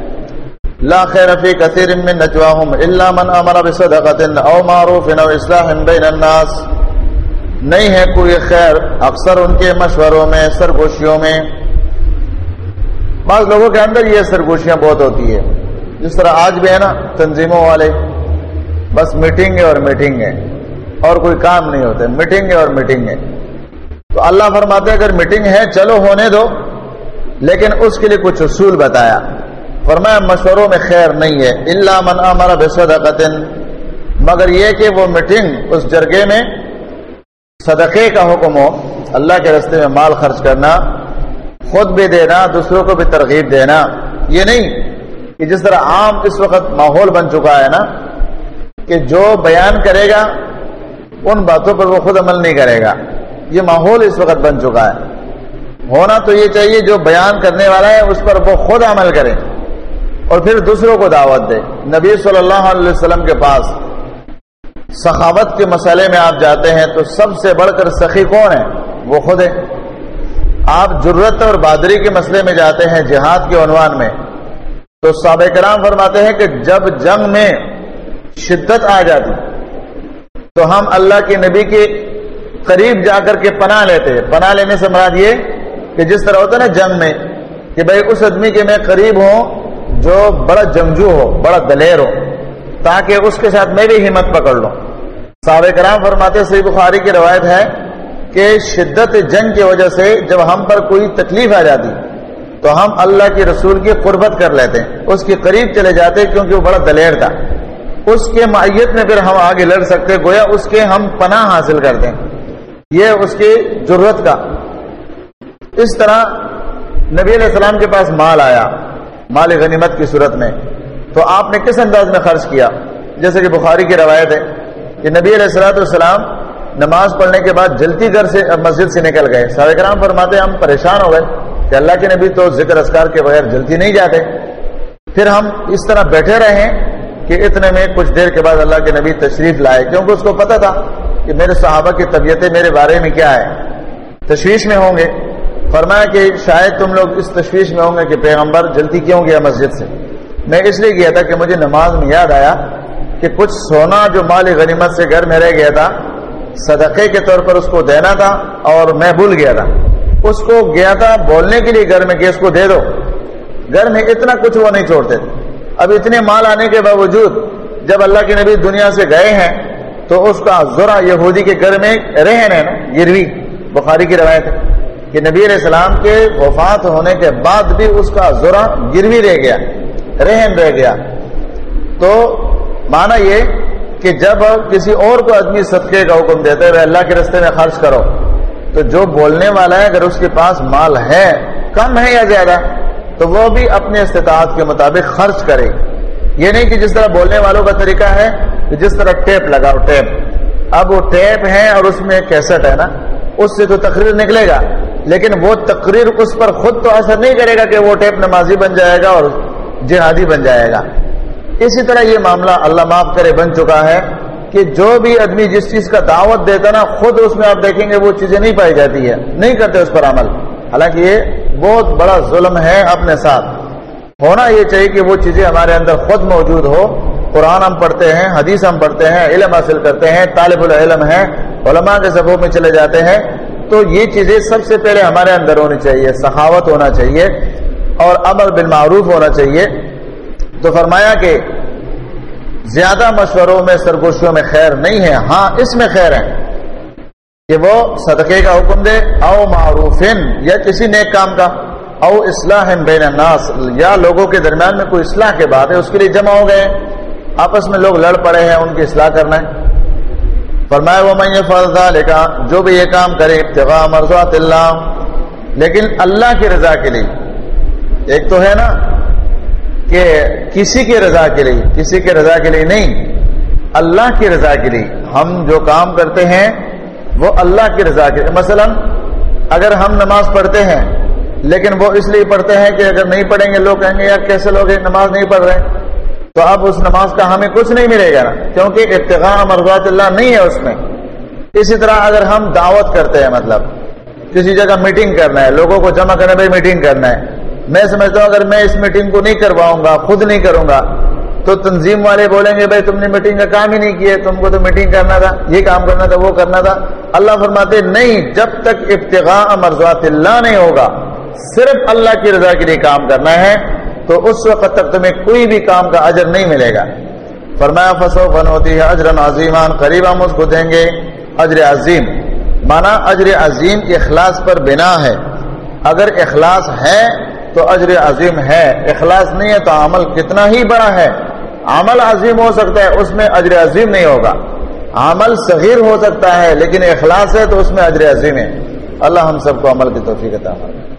لا خیر فی کثیر من نجواہم الا من امر بصدقت او معروف او اصلاح بین الناس. نہیں ہے کوئی خیر اکثر ان کے مشوروں میں، سرگوشیوں میں۔ بعض لوگوں کے اندر یہ سرگوشیاں بہت ہوتی ہے جس طرح آج بھی ہے نا، تنظیموں والے۔ بس میٹنگ ہے اور میٹنگ ہے۔ اور کوئی کام نہیں ہوتا میٹنگ ہے اور میٹنگ ہے۔ تو اللہ فرماتے اگر میٹنگ ہے، چلو ہونے دو۔ لیکن اس کے لیے کچھ اصول بتایا۔ فرمایا مشوروں میں خیر نہیں ہے اللہ من امر بصدقت مگر یہ کہ وہ میٹنگ اس جرگے میں صدقے کا حکم ہو، اللہ کے رستے میں مال خرچ کرنا، خود بھی دینا، دوسروں کو بھی ترغیب دینا، یہ نہیں کہ جس طرح عام اس وقت ماحول بن چکا ہے نا، کہ جو بیان کرے گا، ان باتوں پر وہ خود عمل نہیں کرے گا۔ یہ ماحول اس وقت بن چکا ہے۔ ہونا تو یہ چاہیے جو بیان کرنے والا ہے، اس پر وہ خود عمل کرے۔ اور پھر دوسروں کو دعوت دے۔ نبی صلی اللہ علیہ وسلم کے پاس سخاوت کے مسئلے میں آپ جاتے ہیں تو سب سے بڑھ کر سخی کون ہے؟ وہ خود ہے آپ جرت اور بادری کے مسئلے میں جاتے ہیں جہاد کے عنوان میں۔ تو سابق کرام فرماتے ہیں کہ جب جنگ میں شدت آ جاتی، تو ہم اللہ کے نبی کے قریب جا کر کے پناہ لیتے پناہ لینے سے مراد یہ کہ جس طرح ہوتا ہے نا جنگ میں کہ بھائی اس آدمی کے میں قریب ہوں جو بڑا جنگجو ہو، بڑا دلیر ہو، تاکہ اس کے ساتھ میں بھی ہمت پکڑ لوں۔ صحابہ کرام فرماتے سی بخاری کی روایت ہے کہ شدت جنگ کی وجہ سے جب ہم پر کوئی تکلیف آ جاتی، تو ہم اللہ کے رسول کی قربت کر لیتے۔ اس کے قریب چلے جاتے کیونکہ وہ بڑا دلیر تھا۔ اس کے معیت میں پھر ہم آگے لڑ سکتے، گویا اس کے ہم پناہ حاصل کرتے۔ یہ اس کی ضرورت کا۔ اس طرح نبی علیہ السلام کے پاس مال آیا۔ مال غنیمت کی صورت میں۔ تو آپ نے کس انداز میں خرچ کیا؟ جیسے کہ بخاری کی روایت ہے کہ نبی علیہ السلاۃ السلام نماز پڑھنے کے بعد جلتی گھر سے مسجد سے نکل گئے۔ سارے کرام فرماتے ہم پریشان ہو گئے کہ اللہ کے نبی تو ذکر اسکار کے بغیر جلتی نہیں جاتے۔ پھر ہم اس طرح بیٹھے رہے کہ اتنے میں کچھ دیر کے بعد اللہ کے نبی تشریف لائے۔ کیونکہ اس کو پتا تھا کہ میرے صحابہ کی طبیعتیں میرے بارے میں کیا ہے۔ تشویش میں ہوں گے۔ فرمایا کہ شاید تم لوگ اس تشویش میں ہوں گے کہ پیغمبر جلدی کیوں گیا مسجد سے؟ میں اس لیے گیا تھا کہ مجھے نماز میں یاد آیا کہ کچھ سونا جو مال غنیمت سے گھر میں رہ گیا تھا، صدقے کے طور پر اس کو دینا تھا اور میں بھول گیا تھا۔ اس کو گیا تھا بولنے کے لیے گھر میں کہ اس کو دے دو۔ گھر میں اتنا کچھ وہ نہیں چھوڑتے تھے۔ اب اتنے مال آنے کے باوجود جب اللہ کے نبی دنیا سے گئے ہیں تو اس کا ذرا یہودی کے گھر میں رہن ہے نا گروی بخاری کی روایت ہے۔ کہ نبی علیہ السلام کے وفات ہونے کے بعد بھی اس کا ذرا گروی رہ گیا، رہن رہ گیا۔ تو مانا یہ کہ جب کسی اور کو آدمی صدقے کا حکم دیتے ہوئے اللہ کے رستے میں خرچ کرو۔ تو جو بولنے والا ہے، اگر اس کے پاس مال ہے، کم ہے یا زیادہ، تو وہ بھی اپنے استطاعت کے مطابق خرچ کرے۔ یہ نہیں کہ جس طرح بولنے والوں کا طریقہ ہے جس طرح ٹیپ لگاؤ، ٹیپ۔ اب وہ ٹیپ ہے اور اس میں کیسٹ ہے نا۔ اس سے تو تقریر نکلے گا، لیکن وہ تقریر اس پر خود تو اثر نہیں کرے گا کہ وہ ٹیپ نمازی بن جائے گا اور جہادی بن جائے گا۔ اسی طرح یہ معاملہ اللہ معاف کرے بن چکا ہے کہ جو بھی آدمی جس چیز کا دعوت دیتا نا، خود اس میں آپ دیکھیں گے وہ چیزیں نہیں پائی جاتی ہے نہیں کرتے اس پر عمل۔ حالانکہ یہ بہت بڑا ظلم ہے اپنے ساتھ۔ ہونا یہ چاہیے کہ وہ چیزیں ہمارے اندر خود موجود ہو۔ قرآن ہم پڑھتے ہیں، حدیث ہم پڑھتے ہیں، علم حاصل کرتے ہیں، طالب العلم ہے علماء کے سبوں میں چلے جاتے ہیں۔ تو یہ چیزیں سب سے پہلے ہمارے اندر ہونی چاہیے، سخاوت ہونا چاہیے اور امر بالمعروف ہونا چاہیے۔ تو فرمایا کہ زیادہ مشوروں میں، سرگوشیوں میں خیر نہیں ہے۔ ہاں اس میں خیر ہے کہ وہ صدقے کا حکم دے، او معروف یا کسی نیک کام کا، او اصلاح بین الناس۔ یا لوگوں کے درمیان میں کوئی اصلاح کے بات ہے، اس کے لیے جمع ہو گئے۔ آپس میں لوگ لڑ پڑے ہیں، ان کی اصلاح کرنا ہے۔ فرمایا وہ میں فرضا لکھا جو بھی یہ کام کرے، ابتغاء مرضات اللہ۔ لیکن اللہ کی رضا کے لیے۔ ایک تو ہے نا کہ کسی کی رضا کے لیے، کسی کے رضا کے لیے نہیں، اللہ کی رضا کے لیے۔ ہم جو کام کرتے ہیں، وہ اللہ کی رضا کے لیے۔ مثلا، اگر ہم نماز پڑھتے ہیں، لیکن وہ اس لیے پڑھتے ہیں کہ اگر نہیں پڑھیں گے، لوگ کہیں گے، یار کیسے لوگ نماز نہیں پڑھ رہے؟ تو اب اس نماز کا ہمیں کچھ نہیں ملے گا نا، کیونکہ ابتغاء مرضات اللہ نہیں ہے اس میں۔ اسی طرح اگر ہم دعوت کرتے ہیں مطلب کسی جگہ میٹنگ کرنا ہے، لوگوں کو جمع کرنا بھائی میٹنگ کرنا ہے۔ میں سمجھتا ہوں، اگر میں اس میٹنگ کو نہیں کرواؤں گا، خود نہیں کروں گا، تو تنظیم والے بولیں گے، بھائی تم نے میٹنگ کا کام ہی نہیں کیا، تم کو تو میٹنگ کرنا تھا، یہ کام کرنا تھا، وہ کرنا تھا۔ اللہ فرماتے نہیں، جب تک ابتغاء مرضات اللہ نہیں ہوگا، صرف اللہ کی رضا کے لیے کام کرنا ہے۔ تو اس وقت تک تمہیں کوئی بھی کام کا اجر نہیں ملے گا۔ فرمایا فسو فن ہوتی ہے اجر عظیمان قریب ہم اس کو دیں گے، اجر عظیم۔ مانا اجر عظیم اخلاص پر بنا ہے۔ اگر اخلاص ہے تو اجر عظیم ہے۔ اخلاص نہیں ہے تو عمل کتنا ہی بڑا ہے۔ عمل عظیم ہو سکتا ہے، اس میں اجر عظیم نہیں ہوگا۔ عمل صغیر ہو سکتا ہے، لیکن اخلاص ہے تو اس میں اجر عظیم ہے۔ اللہ ہم سب کو عمل کی توفیق عطا فرمائے۔